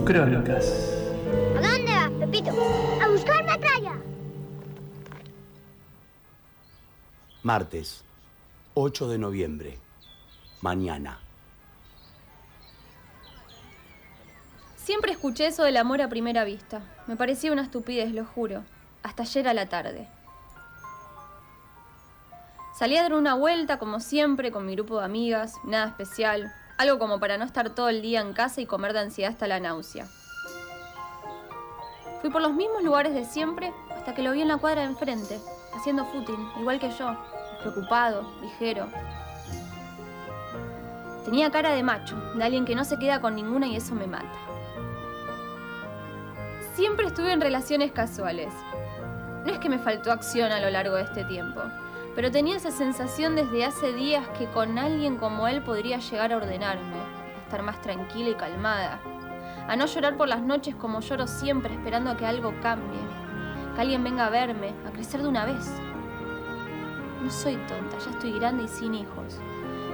Speaker 9: Crónicas.
Speaker 40: ¿A dónde vas, Pepito? A buscar metralla.
Speaker 3: Martes, 8 de noviembre. Mañana.
Speaker 2: Siempre escuché eso del amor a primera vista. Me parecía una estupidez, lo juro. Hasta ayer a la tarde. Salí a dar una vuelta, como siempre, con mi grupo de amigas, nada especial. Algo como para no estar todo el día en casa y comer de ansiedad hasta la náusea. Fui por los mismos lugares de siempre hasta que lo vi en la cuadra de enfrente, haciendo footing, igual que yo, preocupado, ligero. Tenía cara de macho, de alguien que no se queda con ninguna y eso me mata. Siempre estuve en relaciones casuales. No es que me faltó acción a lo largo de este tiempo, pero tenía esa sensación desde hace días que con alguien como él podría llegar a ordenarme, a estar más tranquila y calmada. A no llorar por las noches como lloro siempre esperando a que algo cambie. Que alguien venga a verme, a crecer de una vez. No soy tonta, ya estoy grande y sin hijos.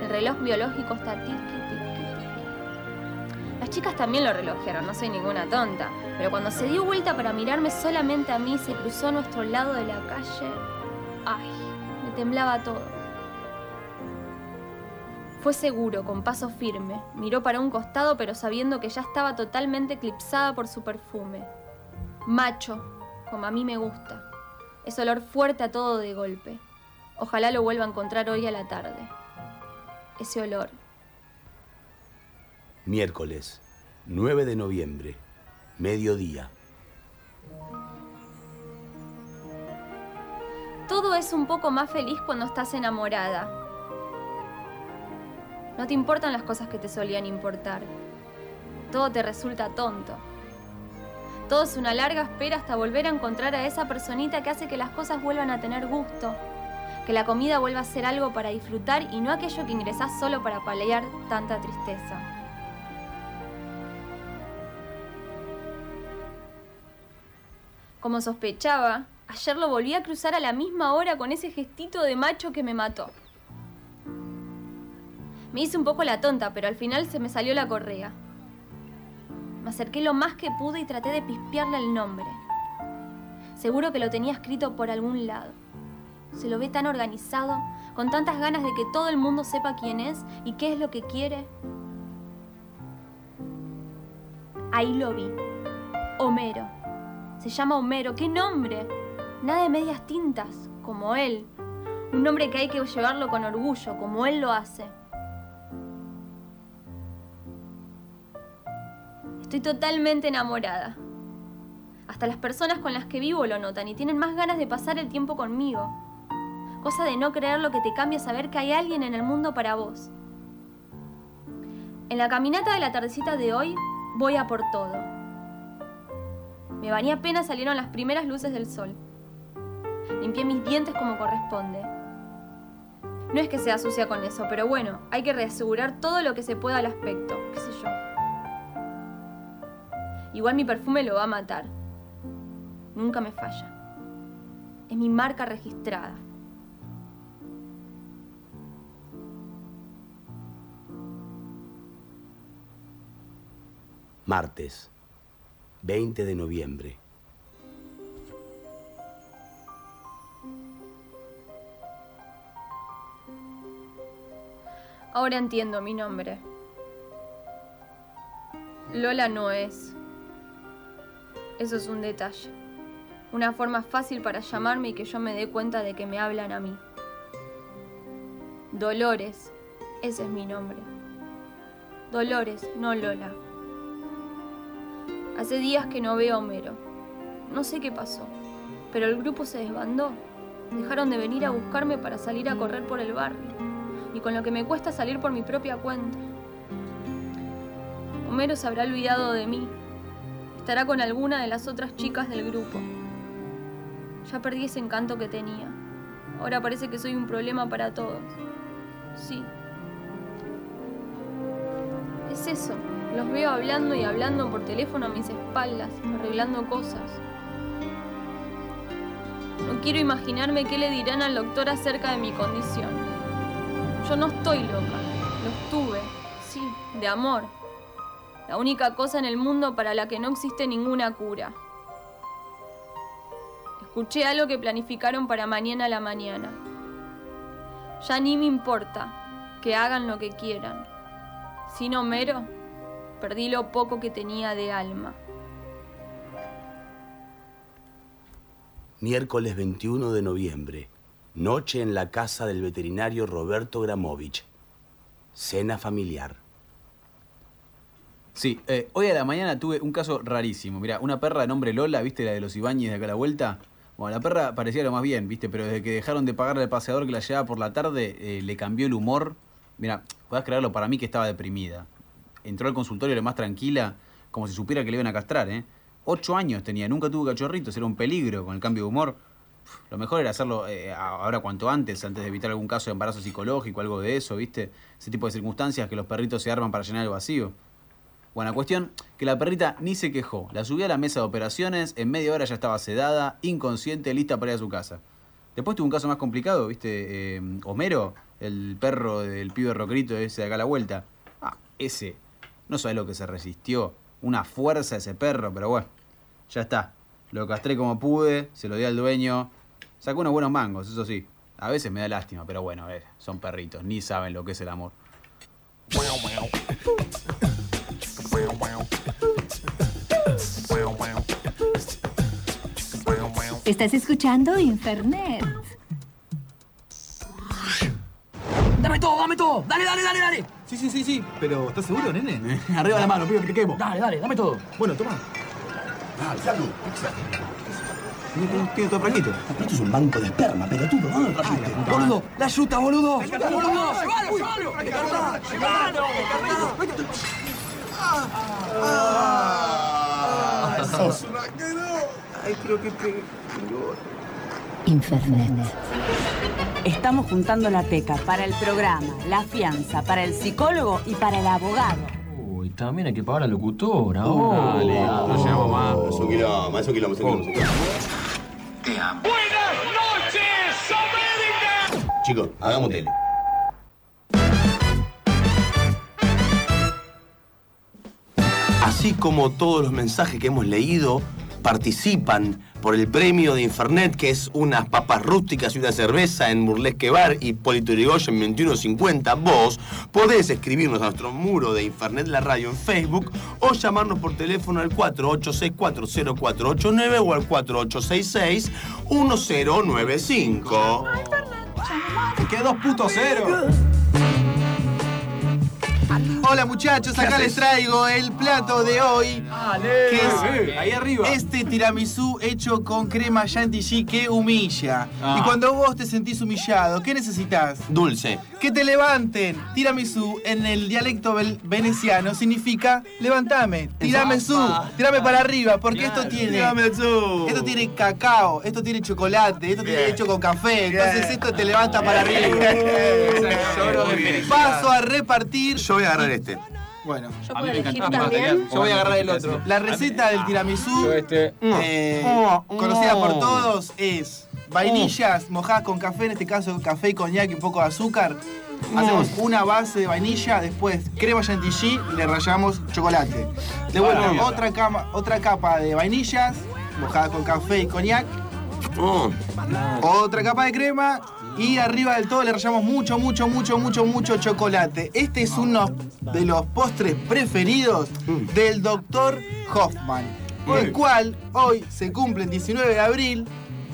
Speaker 2: El reloj biológico está tiqui, tiqui, tiqui. Las chicas también lo relojearon, no soy ninguna tonta. Pero cuando se dio vuelta para mirarme solamente a mí, se cruzó a nuestro lado de la calle. ¡Ay! Me temblaba todo. Fue seguro, con paso firme. Miró para un costado, pero sabiendo que ya estaba totalmente eclipsada por su perfume. Macho, como a mí me gusta. Ese olor fuerte a todo de golpe. Ojalá lo vuelva a encontrar hoy a la tarde. Ese olor.
Speaker 3: Miércoles, 9 de noviembre, mediodía.
Speaker 2: Todo es un poco más feliz cuando estás enamorada. No te importan las cosas que te solían importar. Todo te resulta tonto. Todo es una larga espera hasta volver a encontrar a esa personita que hace que las cosas vuelvan a tener gusto, que la comida vuelva a ser algo para disfrutar y no aquello que ingresás solo para paliar tanta tristeza. Como sospechaba, ayer lo volví a cruzar a la misma hora con ese gestito de macho que me mató. Me hice un poco la tonta, pero al final se me salió la correa. Me acerqué lo más que pude y traté de pispearle el nombre. Seguro que lo tenía escrito por algún lado. Se lo ve tan organizado, con tantas ganas de que todo el mundo sepa quién es y qué es lo que quiere. Ahí lo vi. Homero. Se llama Homero. ¡Qué nombre! Nada de medias tintas, como él. Un nombre que hay que llevarlo con orgullo, como él lo hace. Estoy totalmente enamorada. Hasta las personas con las que vivo lo notan y tienen más ganas de pasar el tiempo conmigo. Cosa de no creer lo que te cambia saber que hay alguien en el mundo para vos. En la caminata de la tardecita de hoy voy a por todo. Me bañé apenas salieron las primeras luces del sol. Limpié mis dientes como corresponde. No es que sea sucia con eso, pero bueno, hay que reasegurar todo lo que se pueda al aspecto, qué sé yo. Igual mi perfume lo va a matar. Nunca me falla. Es mi marca registrada.
Speaker 3: Martes, 20 de noviembre.
Speaker 2: Ahora entiendo mi nombre. Lola no es. Eso es un detalle. Una forma fácil para llamarme y que yo me dé cuenta de que me hablan a mí. Dolores, ese es mi nombre. Dolores, no Lola. Hace días que no veo a Homero. No sé qué pasó, pero el grupo se desbandó. Dejaron de venir a buscarme para salir a correr por el barrio. Y con lo que me cuesta salir por mi propia cuenta. Homero se habrá olvidado de mí. Estará con alguna de las otras chicas del grupo. Ya perdí ese encanto que tenía. Ahora parece que soy un problema para todos. Sí. Es eso. Los veo hablando y hablando por teléfono a mis espaldas, arreglando cosas. No quiero imaginarme qué le dirán al doctor acerca de mi condición. Yo no estoy loca. Lo estuve. Sí, de amor. La única cosa en el mundo para la que no existe ninguna cura. Escuché algo que planificaron para mañana a la mañana. Ya ni me importa que hagan lo que quieran. Sin Homero, perdí lo poco que tenía de alma.
Speaker 3: Miércoles 21 de noviembre. Noche en la casa del veterinario Roberto Gramovich. Cena familiar.
Speaker 9: Sí, eh, hoy a la mañana tuve un caso rarísimo. Mira, una perra de nombre Lola, ¿viste la de los Ibáñez de acá a la vuelta? Bueno, la perra parecía lo más bien, ¿viste? Pero desde que dejaron de pagarle al paseador que la llevaba por la tarde, eh, le cambió el humor. Mira, podés creerlo, para mí que estaba deprimida. Entró al consultorio lo más tranquila, como si supiera que le iban a castrar, ¿eh? Ocho años tenía, nunca tuvo cachorritos, era un peligro con el cambio de humor. Lo mejor era hacerlo eh, ahora cuanto antes, antes de evitar algún caso de embarazo psicológico, algo de eso, ¿viste? Ese tipo de circunstancias que los perritos se arman para llenar el vacío. Bueno, cuestión que la perrita ni se quejó. La subí a la mesa de operaciones, en media hora ya estaba sedada, inconsciente, lista para ir a su casa. Después tuvo un caso más complicado, ¿viste? Eh, Homero, el perro del pibe rocrito ese de acá a la vuelta. Ah, ese. No sabés lo que se resistió. Una fuerza ese perro, pero bueno, ya está. Lo castré como pude, se lo di al dueño. Sacó unos buenos mangos, eso sí. A veces me da lástima, pero bueno, a son perritos, ni saben lo que es el amor.
Speaker 41: Estás escuchando Infernet.
Speaker 42: ¡Dame todo, dame todo! ¡Dale, dale, dale, dale!
Speaker 24: Sí, sí, sí, sí. Pero ¿estás seguro, nene?
Speaker 42: Arriba la mano, pido que te quemo. Dale, dale, dame todo.
Speaker 24: Bueno, toma.
Speaker 3: Dale, salud.
Speaker 24: Tiene todo franquito.
Speaker 3: Esto es un banco de esperma, pelotudo. ¿Dónde lo trajiste?
Speaker 24: Boludo, la yuta, boludo.
Speaker 42: ¡Boludo! ¡Llévalo, llévalo! ¡Llévalo!
Speaker 3: sos
Speaker 24: Ay, creo que pegué.
Speaker 41: Infernet.
Speaker 27: Estamos juntando la teca para el programa, la fianza, para el psicólogo y para el abogado.
Speaker 6: Uy, también hay que pagar a la locutora.
Speaker 3: Oh,
Speaker 6: Oh,
Speaker 3: dale,
Speaker 6: no llegamos más.
Speaker 3: Un quilombo, es un quilombo, es un quilombo.
Speaker 43: Te amo.
Speaker 36: Buenas noches, América.
Speaker 3: Chicos, hagamos tele. Así como todos los mensajes que hemos leído participan por el premio de Infernet, que es unas papas rústicas y una cerveza en Burlesque Bar y Polito Yrigoyen 2150, vos podés escribirnos a nuestro muro de Infernet La Radio en Facebook o llamarnos por teléfono al 48640489 o al 4866-1095.
Speaker 24: Quedó puto cero. Hola muchachos,
Speaker 9: ¿Qué
Speaker 24: acá
Speaker 9: haces?
Speaker 24: les traigo el plato de hoy. que es
Speaker 9: ahí arriba.
Speaker 24: Este tiramisú hecho con crema chantilly que humilla.
Speaker 3: Ah.
Speaker 24: Y cuando vos te sentís humillado, ¿qué necesitas?
Speaker 3: Dulce.
Speaker 24: Que te levanten. Tiramisú en el dialecto veneciano significa levantame, tiramisú,
Speaker 3: Zapa.
Speaker 24: tirame para arriba, porque
Speaker 3: Claro.
Speaker 24: esto tiene
Speaker 3: Tiramisú.
Speaker 24: esto tiene cacao, esto tiene chocolate, esto tiene hecho con café, entonces
Speaker 3: Bien.
Speaker 24: esto te levanta para arriba.
Speaker 3: Muy bien.
Speaker 24: Paso a repartir.
Speaker 3: Yo voy a agarrar este.
Speaker 24: Bueno,
Speaker 44: Yo puedo elegir también.
Speaker 24: yo voy a agarrar el otro. La receta del tiramisú,
Speaker 6: este.
Speaker 24: eh, conocida por todos, es vainillas mojadas con café, en este caso café y coñac y un poco de azúcar. Hacemos una base de vainilla, después crema chantilly y le rallamos chocolate. De vuelta, otra, cama, otra capa de vainillas mojada con café y coñac. Otra capa de crema y arriba del todo le rallamos mucho, mucho, mucho, mucho, mucho chocolate. Este es uno de los postres preferidos del doctor Hoffman, el cual hoy se cumple el 19 de abril,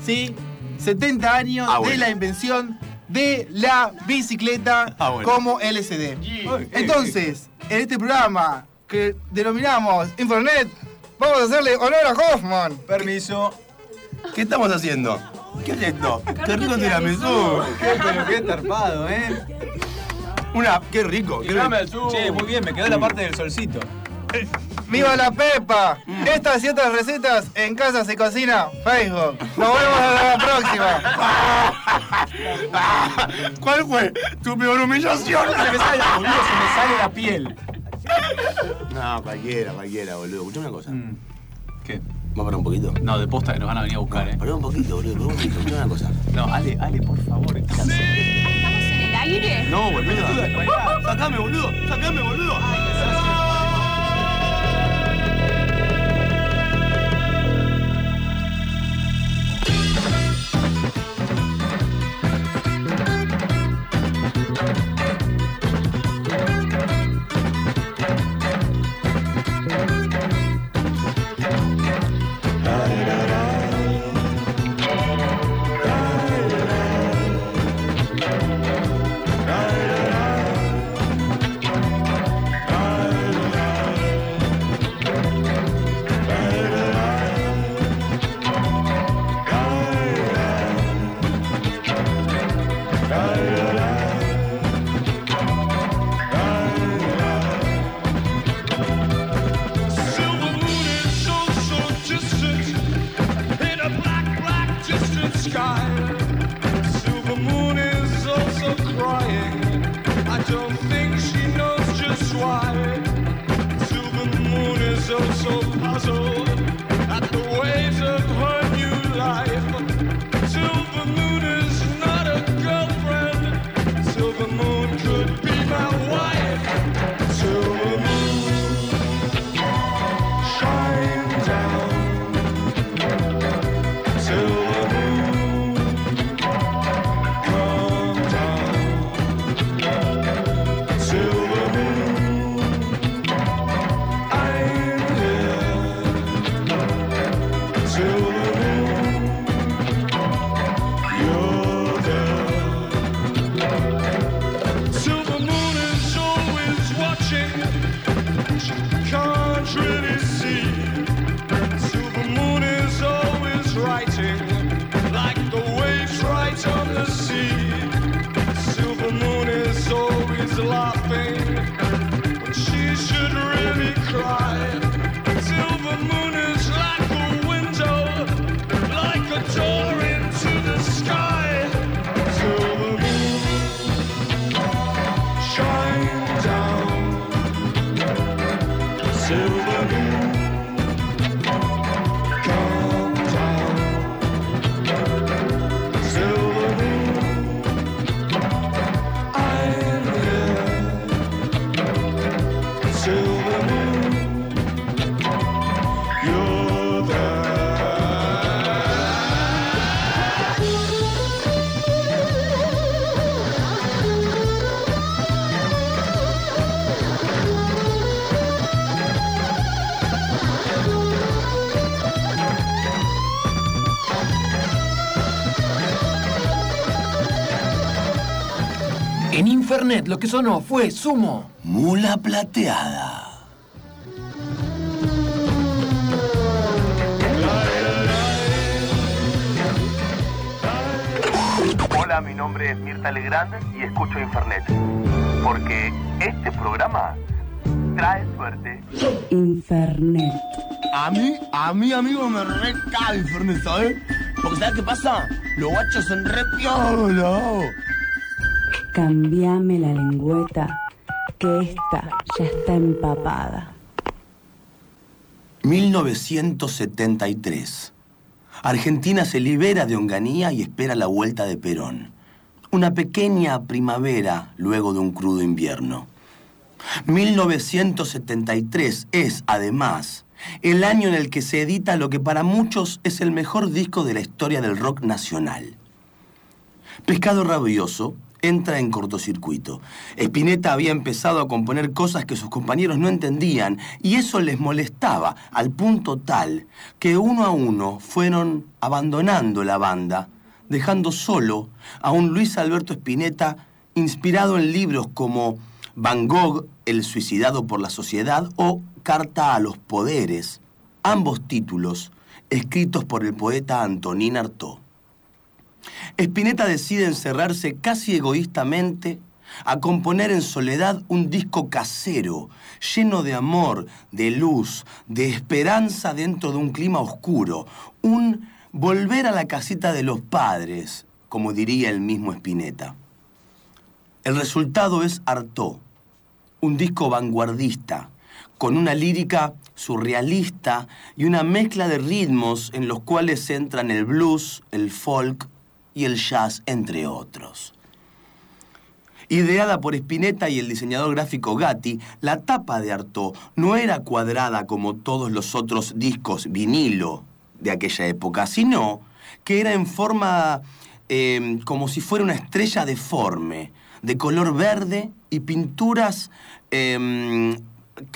Speaker 24: ¿sí? 70 años
Speaker 3: Ah, bueno.
Speaker 24: de la invención de la bicicleta
Speaker 3: Ah, bueno.
Speaker 24: como LCD. Entonces, en este programa que denominamos Infonet, vamos a hacerle honor a Hoffman.
Speaker 3: Permiso. ¿Qué estamos haciendo? ¿Qué es esto? ¡Qué rico tiramisú!
Speaker 24: Qué, pero qué tarpado, ¿eh?
Speaker 3: Una, qué rico. Qué rico.
Speaker 9: Che, muy bien, me quedó la parte del solcito.
Speaker 24: ¡Viva la Pepa! Estas y otras recetas en Casa se cocina Facebook. Nos vemos a la próxima.
Speaker 3: ¿Cuál fue tu peor humillación?
Speaker 9: Se me sale, boludo, se me sale la piel.
Speaker 3: No, cualquiera, cualquiera, boludo. Escuchame una cosa.
Speaker 9: ¿Qué?
Speaker 3: ¿Vamos a parar un poquito?
Speaker 9: No, de posta que nos van a venir a buscar, eh.
Speaker 3: Pará un poquito, boludo. Pará un poquito. Escuchame una cosa.
Speaker 9: No, Ale, Ale, por favor.
Speaker 2: ¿Estamos en el aire?
Speaker 3: No, boludo. Sacame, boludo. Sacame, boludo.
Speaker 36: Ra,
Speaker 45: Lo que sonó fue Sumo.
Speaker 3: Mula plateada.
Speaker 36: Hola, mi nombre es Mirta Legrand y escucho Infernet. Porque este programa trae suerte.
Speaker 31: Infernet.
Speaker 30: A mí, a mí, amigo, me recae Infernet, ¿sabes? Porque ¿sabes qué pasa? Los guachos son re piola.
Speaker 16: Cambiame la lengüeta, que esta ya está empapada.
Speaker 3: 1973. Argentina se libera de Onganía y espera la vuelta de Perón. Una pequeña primavera luego de un crudo invierno. 1973 es, además, el año en el que se edita lo que para muchos es el mejor disco de la historia del rock nacional. Pescado Rabioso entra en cortocircuito. Spinetta había empezado a componer cosas que sus compañeros no entendían y eso les molestaba al punto tal que uno a uno fueron abandonando la banda, dejando solo a un Luis Alberto Spinetta inspirado en libros como Van Gogh, El suicidado por la sociedad o Carta a los poderes, ambos títulos escritos por el poeta Antonín Artaud. Spinetta decide encerrarse casi egoístamente a componer en soledad un disco casero, lleno de amor, de luz, de esperanza dentro de un clima oscuro, un volver a la casita de los padres, como diría el mismo Spinetta. El resultado es Artaud, un disco vanguardista, con una lírica surrealista y una mezcla de ritmos en los cuales entran el blues, el folk y el jazz, entre otros. Ideada por Spinetta y el diseñador gráfico Gatti, la tapa de Artaud no era cuadrada como todos los otros discos vinilo de aquella época, sino que era en forma eh, como si fuera una estrella deforme, de color verde y pinturas eh,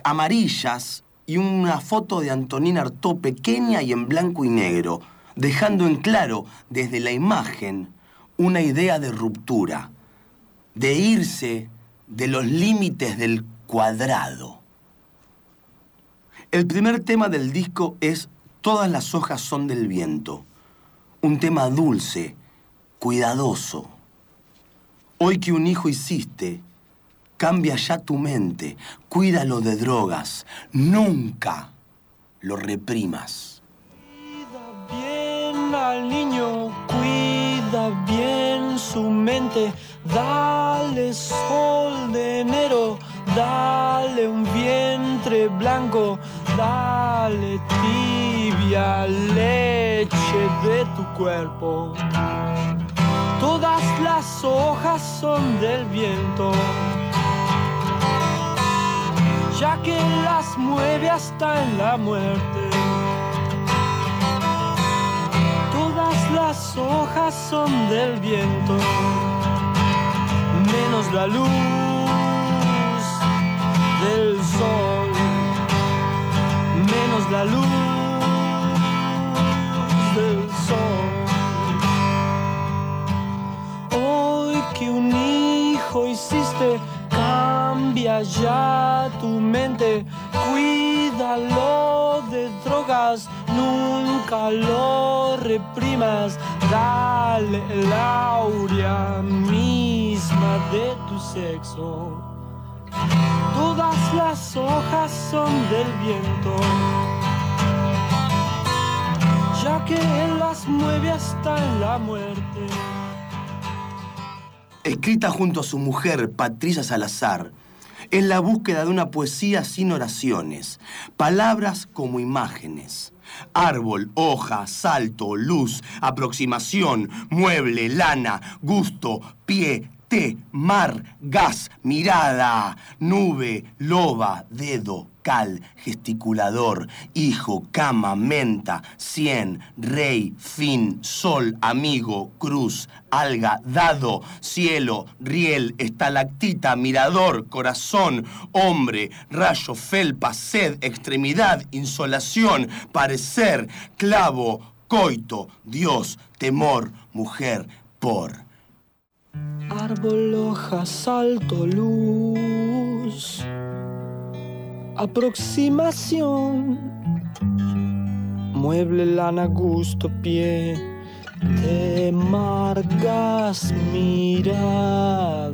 Speaker 3: amarillas y una foto de Antonín Artaud pequeña y en blanco y negro, dejando en claro desde la imagen una idea de ruptura, de irse de los límites del cuadrado. El primer tema del disco es Todas las hojas son del viento, un tema dulce, cuidadoso. Hoy que un hijo hiciste, cambia ya tu mente, cuídalo de drogas, nunca lo reprimas.
Speaker 4: bien al niño, cuida bien su mente, dale sol de enero, dale un vientre blanco,
Speaker 12: dale tibia leche de tu cuerpo. Todas las hojas son del viento, ya que las mueve hasta en la muerte. Las hojas son del viento, menos la luz del sol, menos la luz del sol. Hoy que un hijo hiciste, cambia ya tu mente, cuídalo de drogas, nunca lo reprimas, dale la aurea misma de tu sexo. Todas las hojas son del viento, ya que él las mueve hasta la muerte.
Speaker 3: escrita junto a su mujer, Patricia Salazar, es la búsqueda de una poesía sin oraciones, palabras como imágenes. Árbol, hoja, salto, luz, aproximación, mueble, lana, gusto, pie, té, mar, gas, mirada, nube, loba, dedo, cal, gesticulador, hijo, cama, menta, cien, rey, fin, sol, amigo, cruz, alga, dado, cielo, riel, estalactita, mirador, corazón, hombre, rayo, felpa, sed, extremidad, insolación, parecer, clavo, coito, Dios, temor, mujer, por.
Speaker 12: Árbol, hoja, salto, luz. Aproximación. Mueble, lana, gusto, pie. Te marcas mirada.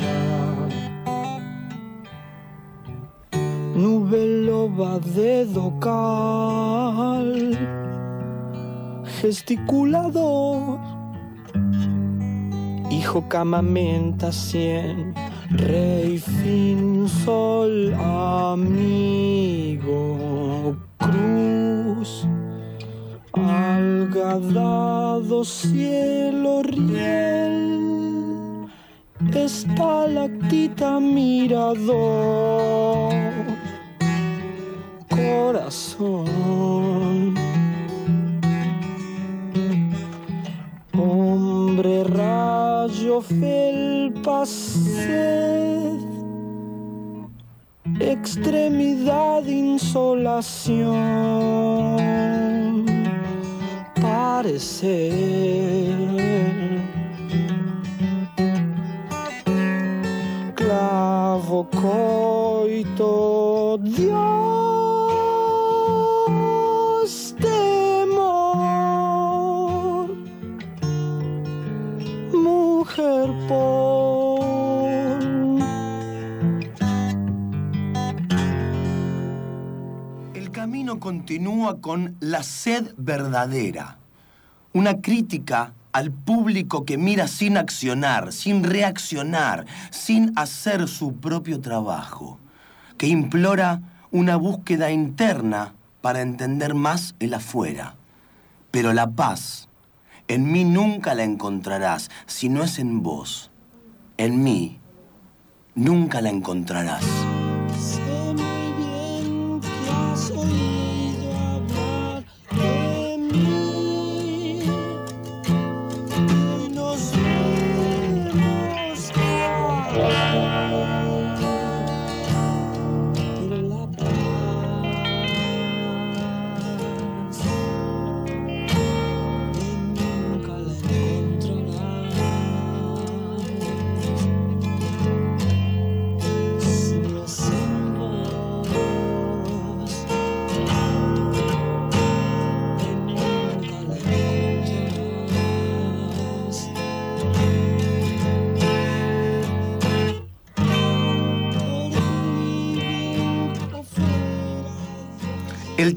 Speaker 12: Nube, loba, dedo, cal. Gesticulador. Hijo camamenta cien, rey fin sol amigo cruz, alga dado cielo riel, estalactita mirador, corazón. Rayo, felpa, sed, extremidad, insolación, parecer, clavo, coito, Dios,
Speaker 3: El camino continúa con La sed verdadera, una crítica al público que mira sin accionar, sin reaccionar, sin hacer su propio trabajo, que implora una búsqueda interna para entender más el afuera. Pero la paz, en mí nunca la encontrarás si no es en vos. En mí, nunca la encontrarás.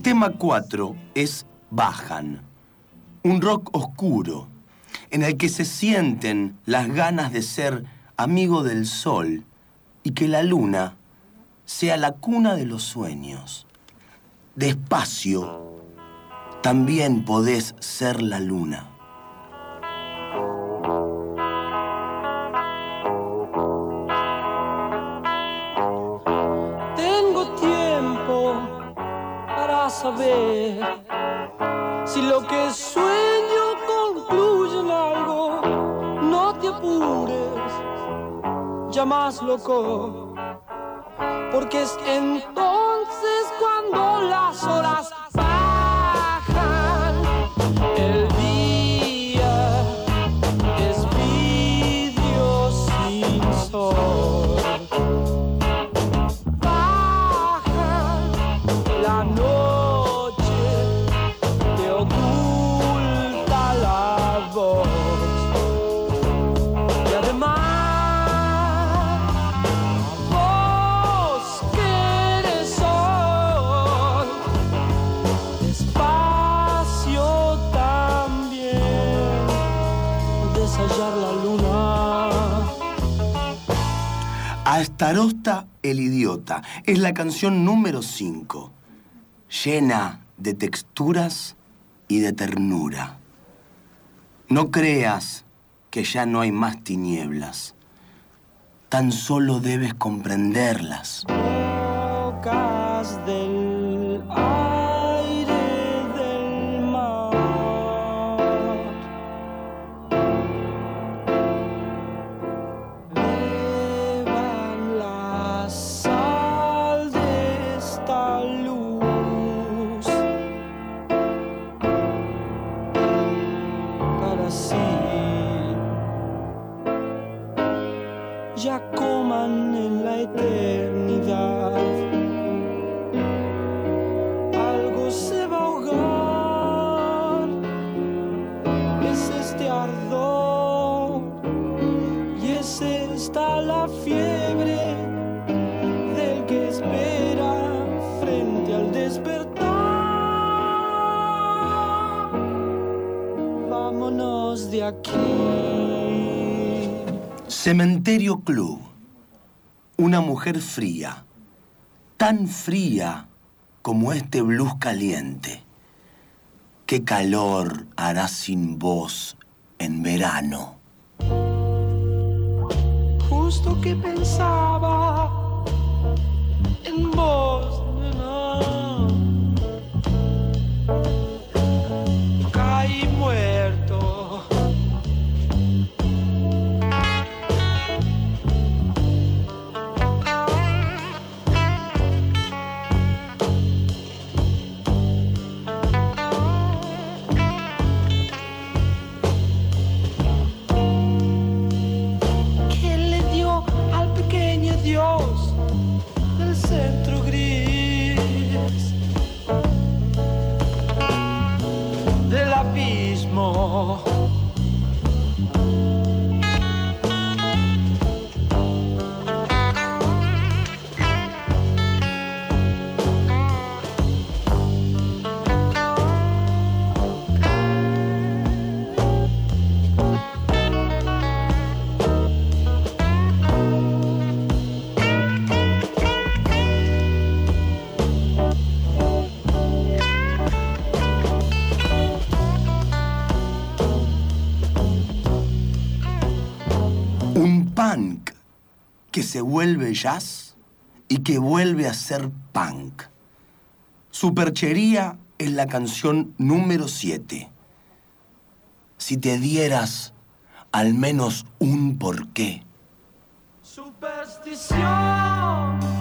Speaker 3: Tema 4 es Bajan, un rock oscuro, en el que se sienten las ganas de ser amigo del sol y que la luna sea la cuna de los sueños. despacio, también podés ser la luna.
Speaker 12: Si lo que sueño concluye en algo. No te apures, ya más loco, porque es entonces cuando las horas
Speaker 3: Starosta el idiota es la canción número 5, llena de texturas y de ternura. No creas que ya no hay más tinieblas, tan solo debes comprenderlas. Cementerio Club. Una mujer fría, tan fría como este blues caliente. ¿Qué calor hará sin vos en verano?
Speaker 12: Justo que pensaba en vos,
Speaker 3: se vuelve jazz y que vuelve a ser punk. Superchería es la canción número 7. Si te dieras al menos un porqué.
Speaker 12: Superstición.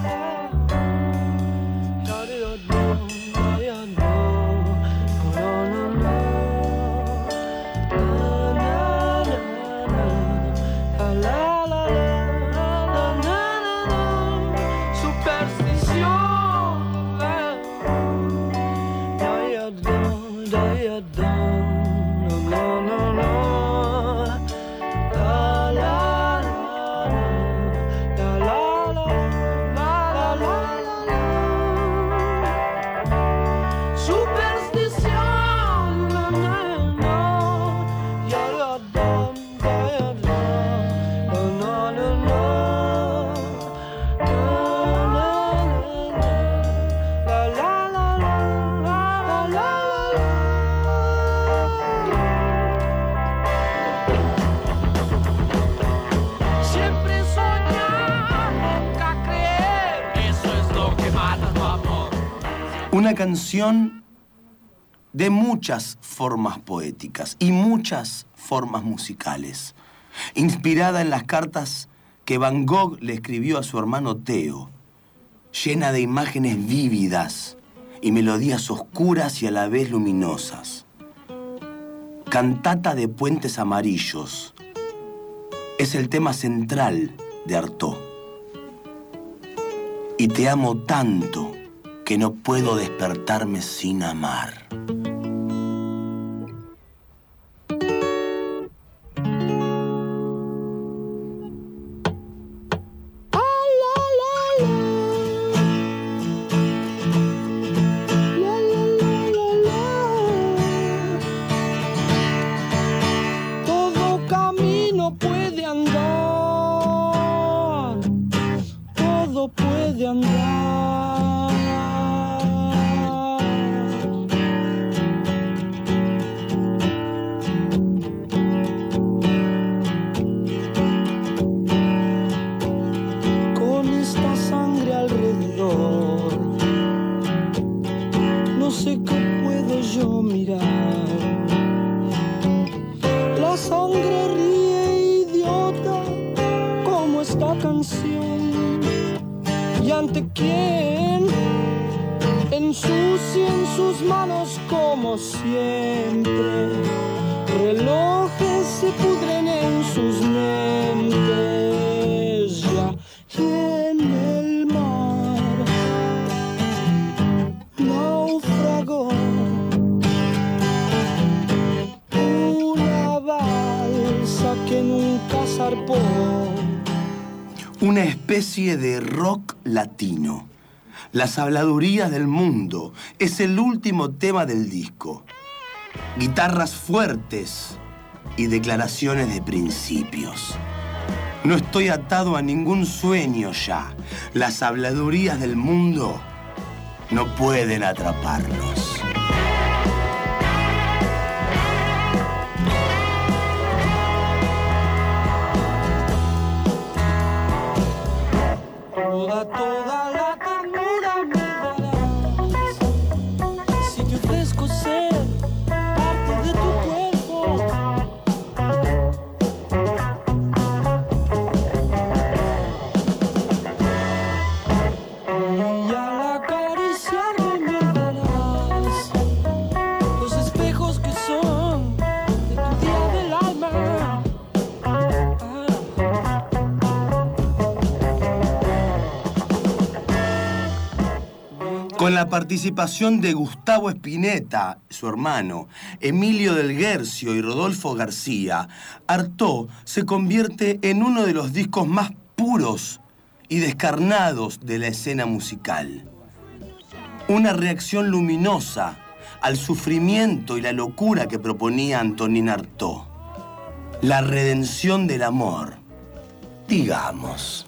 Speaker 3: Una canción de muchas formas poéticas y muchas formas musicales, inspirada en las cartas que Van Gogh le escribió a su hermano Theo, llena de imágenes vívidas y melodías oscuras y a la vez luminosas. Cantata de Puentes Amarillos es el tema central de Artaud. Y te amo tanto que no puedo despertarme sin amar. Las habladurías del mundo es el último tema del disco. Guitarras fuertes y declaraciones de principios. No estoy atado a ningún sueño ya. Las habladurías del mundo no pueden atraparnos.
Speaker 12: Toda, toda La
Speaker 3: participación de Gustavo Espineta, su hermano, Emilio del Guercio y Rodolfo García, Artaud se convierte en uno de los discos más puros y descarnados de la escena musical. Una reacción luminosa al sufrimiento y la locura que proponía Antonin Artaud. La redención del amor, digamos.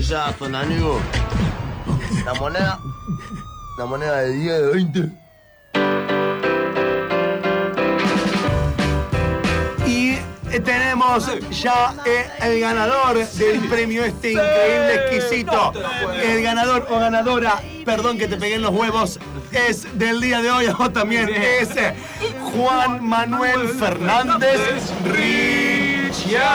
Speaker 12: Ya
Speaker 46: son amigos. La moneda. La moneda de 10, de 20.
Speaker 3: Y tenemos ya el ganador del premio este increíble, exquisito. El ganador o ganadora, perdón que te pegué en los huevos, es del día de hoy, o también es eh, Juan Manuel Fernández Ricciardi.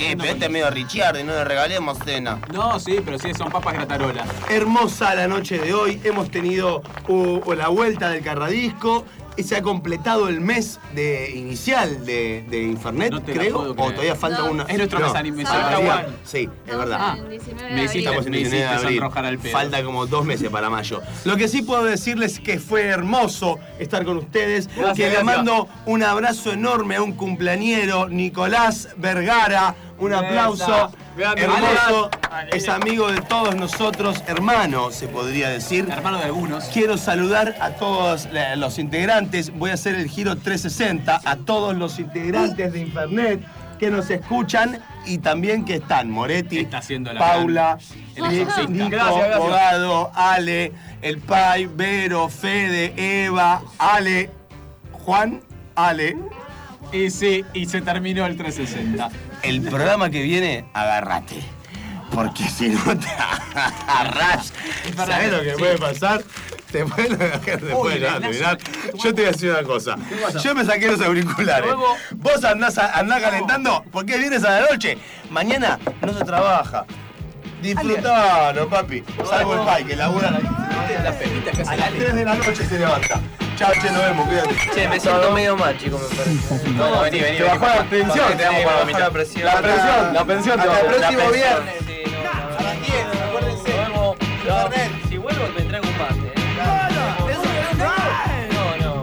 Speaker 46: Eh, pero este es medio Ricciardi, no le regalemos cena.
Speaker 9: No, sí, pero sí, son papas gratarolas.
Speaker 3: Hermosa la noche de hoy. Hemos tenido uh, la vuelta del carradisco. Y se ha completado el mes de inicial de, de Infernet,
Speaker 9: No
Speaker 3: creo. O todavía falta
Speaker 9: No.
Speaker 3: una.
Speaker 9: Es nuestro mes aniversario.
Speaker 3: Sí, es verdad.
Speaker 9: Ah,
Speaker 2: El 19 de
Speaker 9: me hiciste-
Speaker 3: Estamos en
Speaker 9: me
Speaker 3: 19 de
Speaker 9: hiciste sonrojar al pedo.
Speaker 3: Falta como dos meses para mayo. Lo que sí puedo decirles es que fue hermoso estar con ustedes.
Speaker 9: Gracias,
Speaker 3: que le
Speaker 9: gracias.
Speaker 3: mando un abrazo enorme a un cumpleañero, Nicolás Vergara. Un aplauso. Hermoso. Es amigo de todos nosotros, hermano, se podría decir.
Speaker 9: Hermano de algunos.
Speaker 3: Quiero saludar a todos los integrantes. Voy a hacer el giro 360 a todos los integrantes de Internet que nos escuchan y también que están. Moretti,
Speaker 9: haciendo la
Speaker 3: Paula,
Speaker 9: gran-
Speaker 3: Nico,
Speaker 9: exorcista.
Speaker 3: Nico,
Speaker 9: Gracias, gracias.
Speaker 3: Bogado, Ale, El Pai, Vero, Fede, Eva, Ale, Juan, Ale.
Speaker 9: Y sí, y se terminó el 360.
Speaker 3: El programa que viene, agárrate. Porque si no te agarras, ¿sabes lo que puede pasar? Te pueden agarrar después de
Speaker 9: Lenazo.
Speaker 3: terminar. Yo te voy a decir una cosa. Yo me saqué los auriculares. Vos andás, a- andás calentando porque vienes a la noche. Mañana no se trabaja. Disfrutalo, papi. Salvo el pai que labura
Speaker 9: Las pepitas que
Speaker 3: a las 3 de la noche se levanta. Chao, che, nos vemos, cuídate.
Speaker 11: Che, me siento medio mal, chicos, me parece.
Speaker 9: No, vení, vení,
Speaker 3: Te bajó la pensión.
Speaker 11: Te damos para presión.
Speaker 3: La presión, la pensión te bajó.
Speaker 11: el próximo viernes.
Speaker 3: A las 10, acuérdense.
Speaker 11: Vuelvo, no, si vuelvo me traigo un mate. ¿eh? No, no.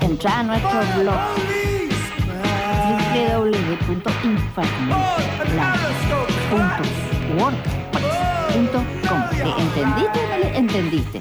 Speaker 12: Entra a nuestro blog ¿Le entendiste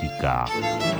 Speaker 1: Acústica.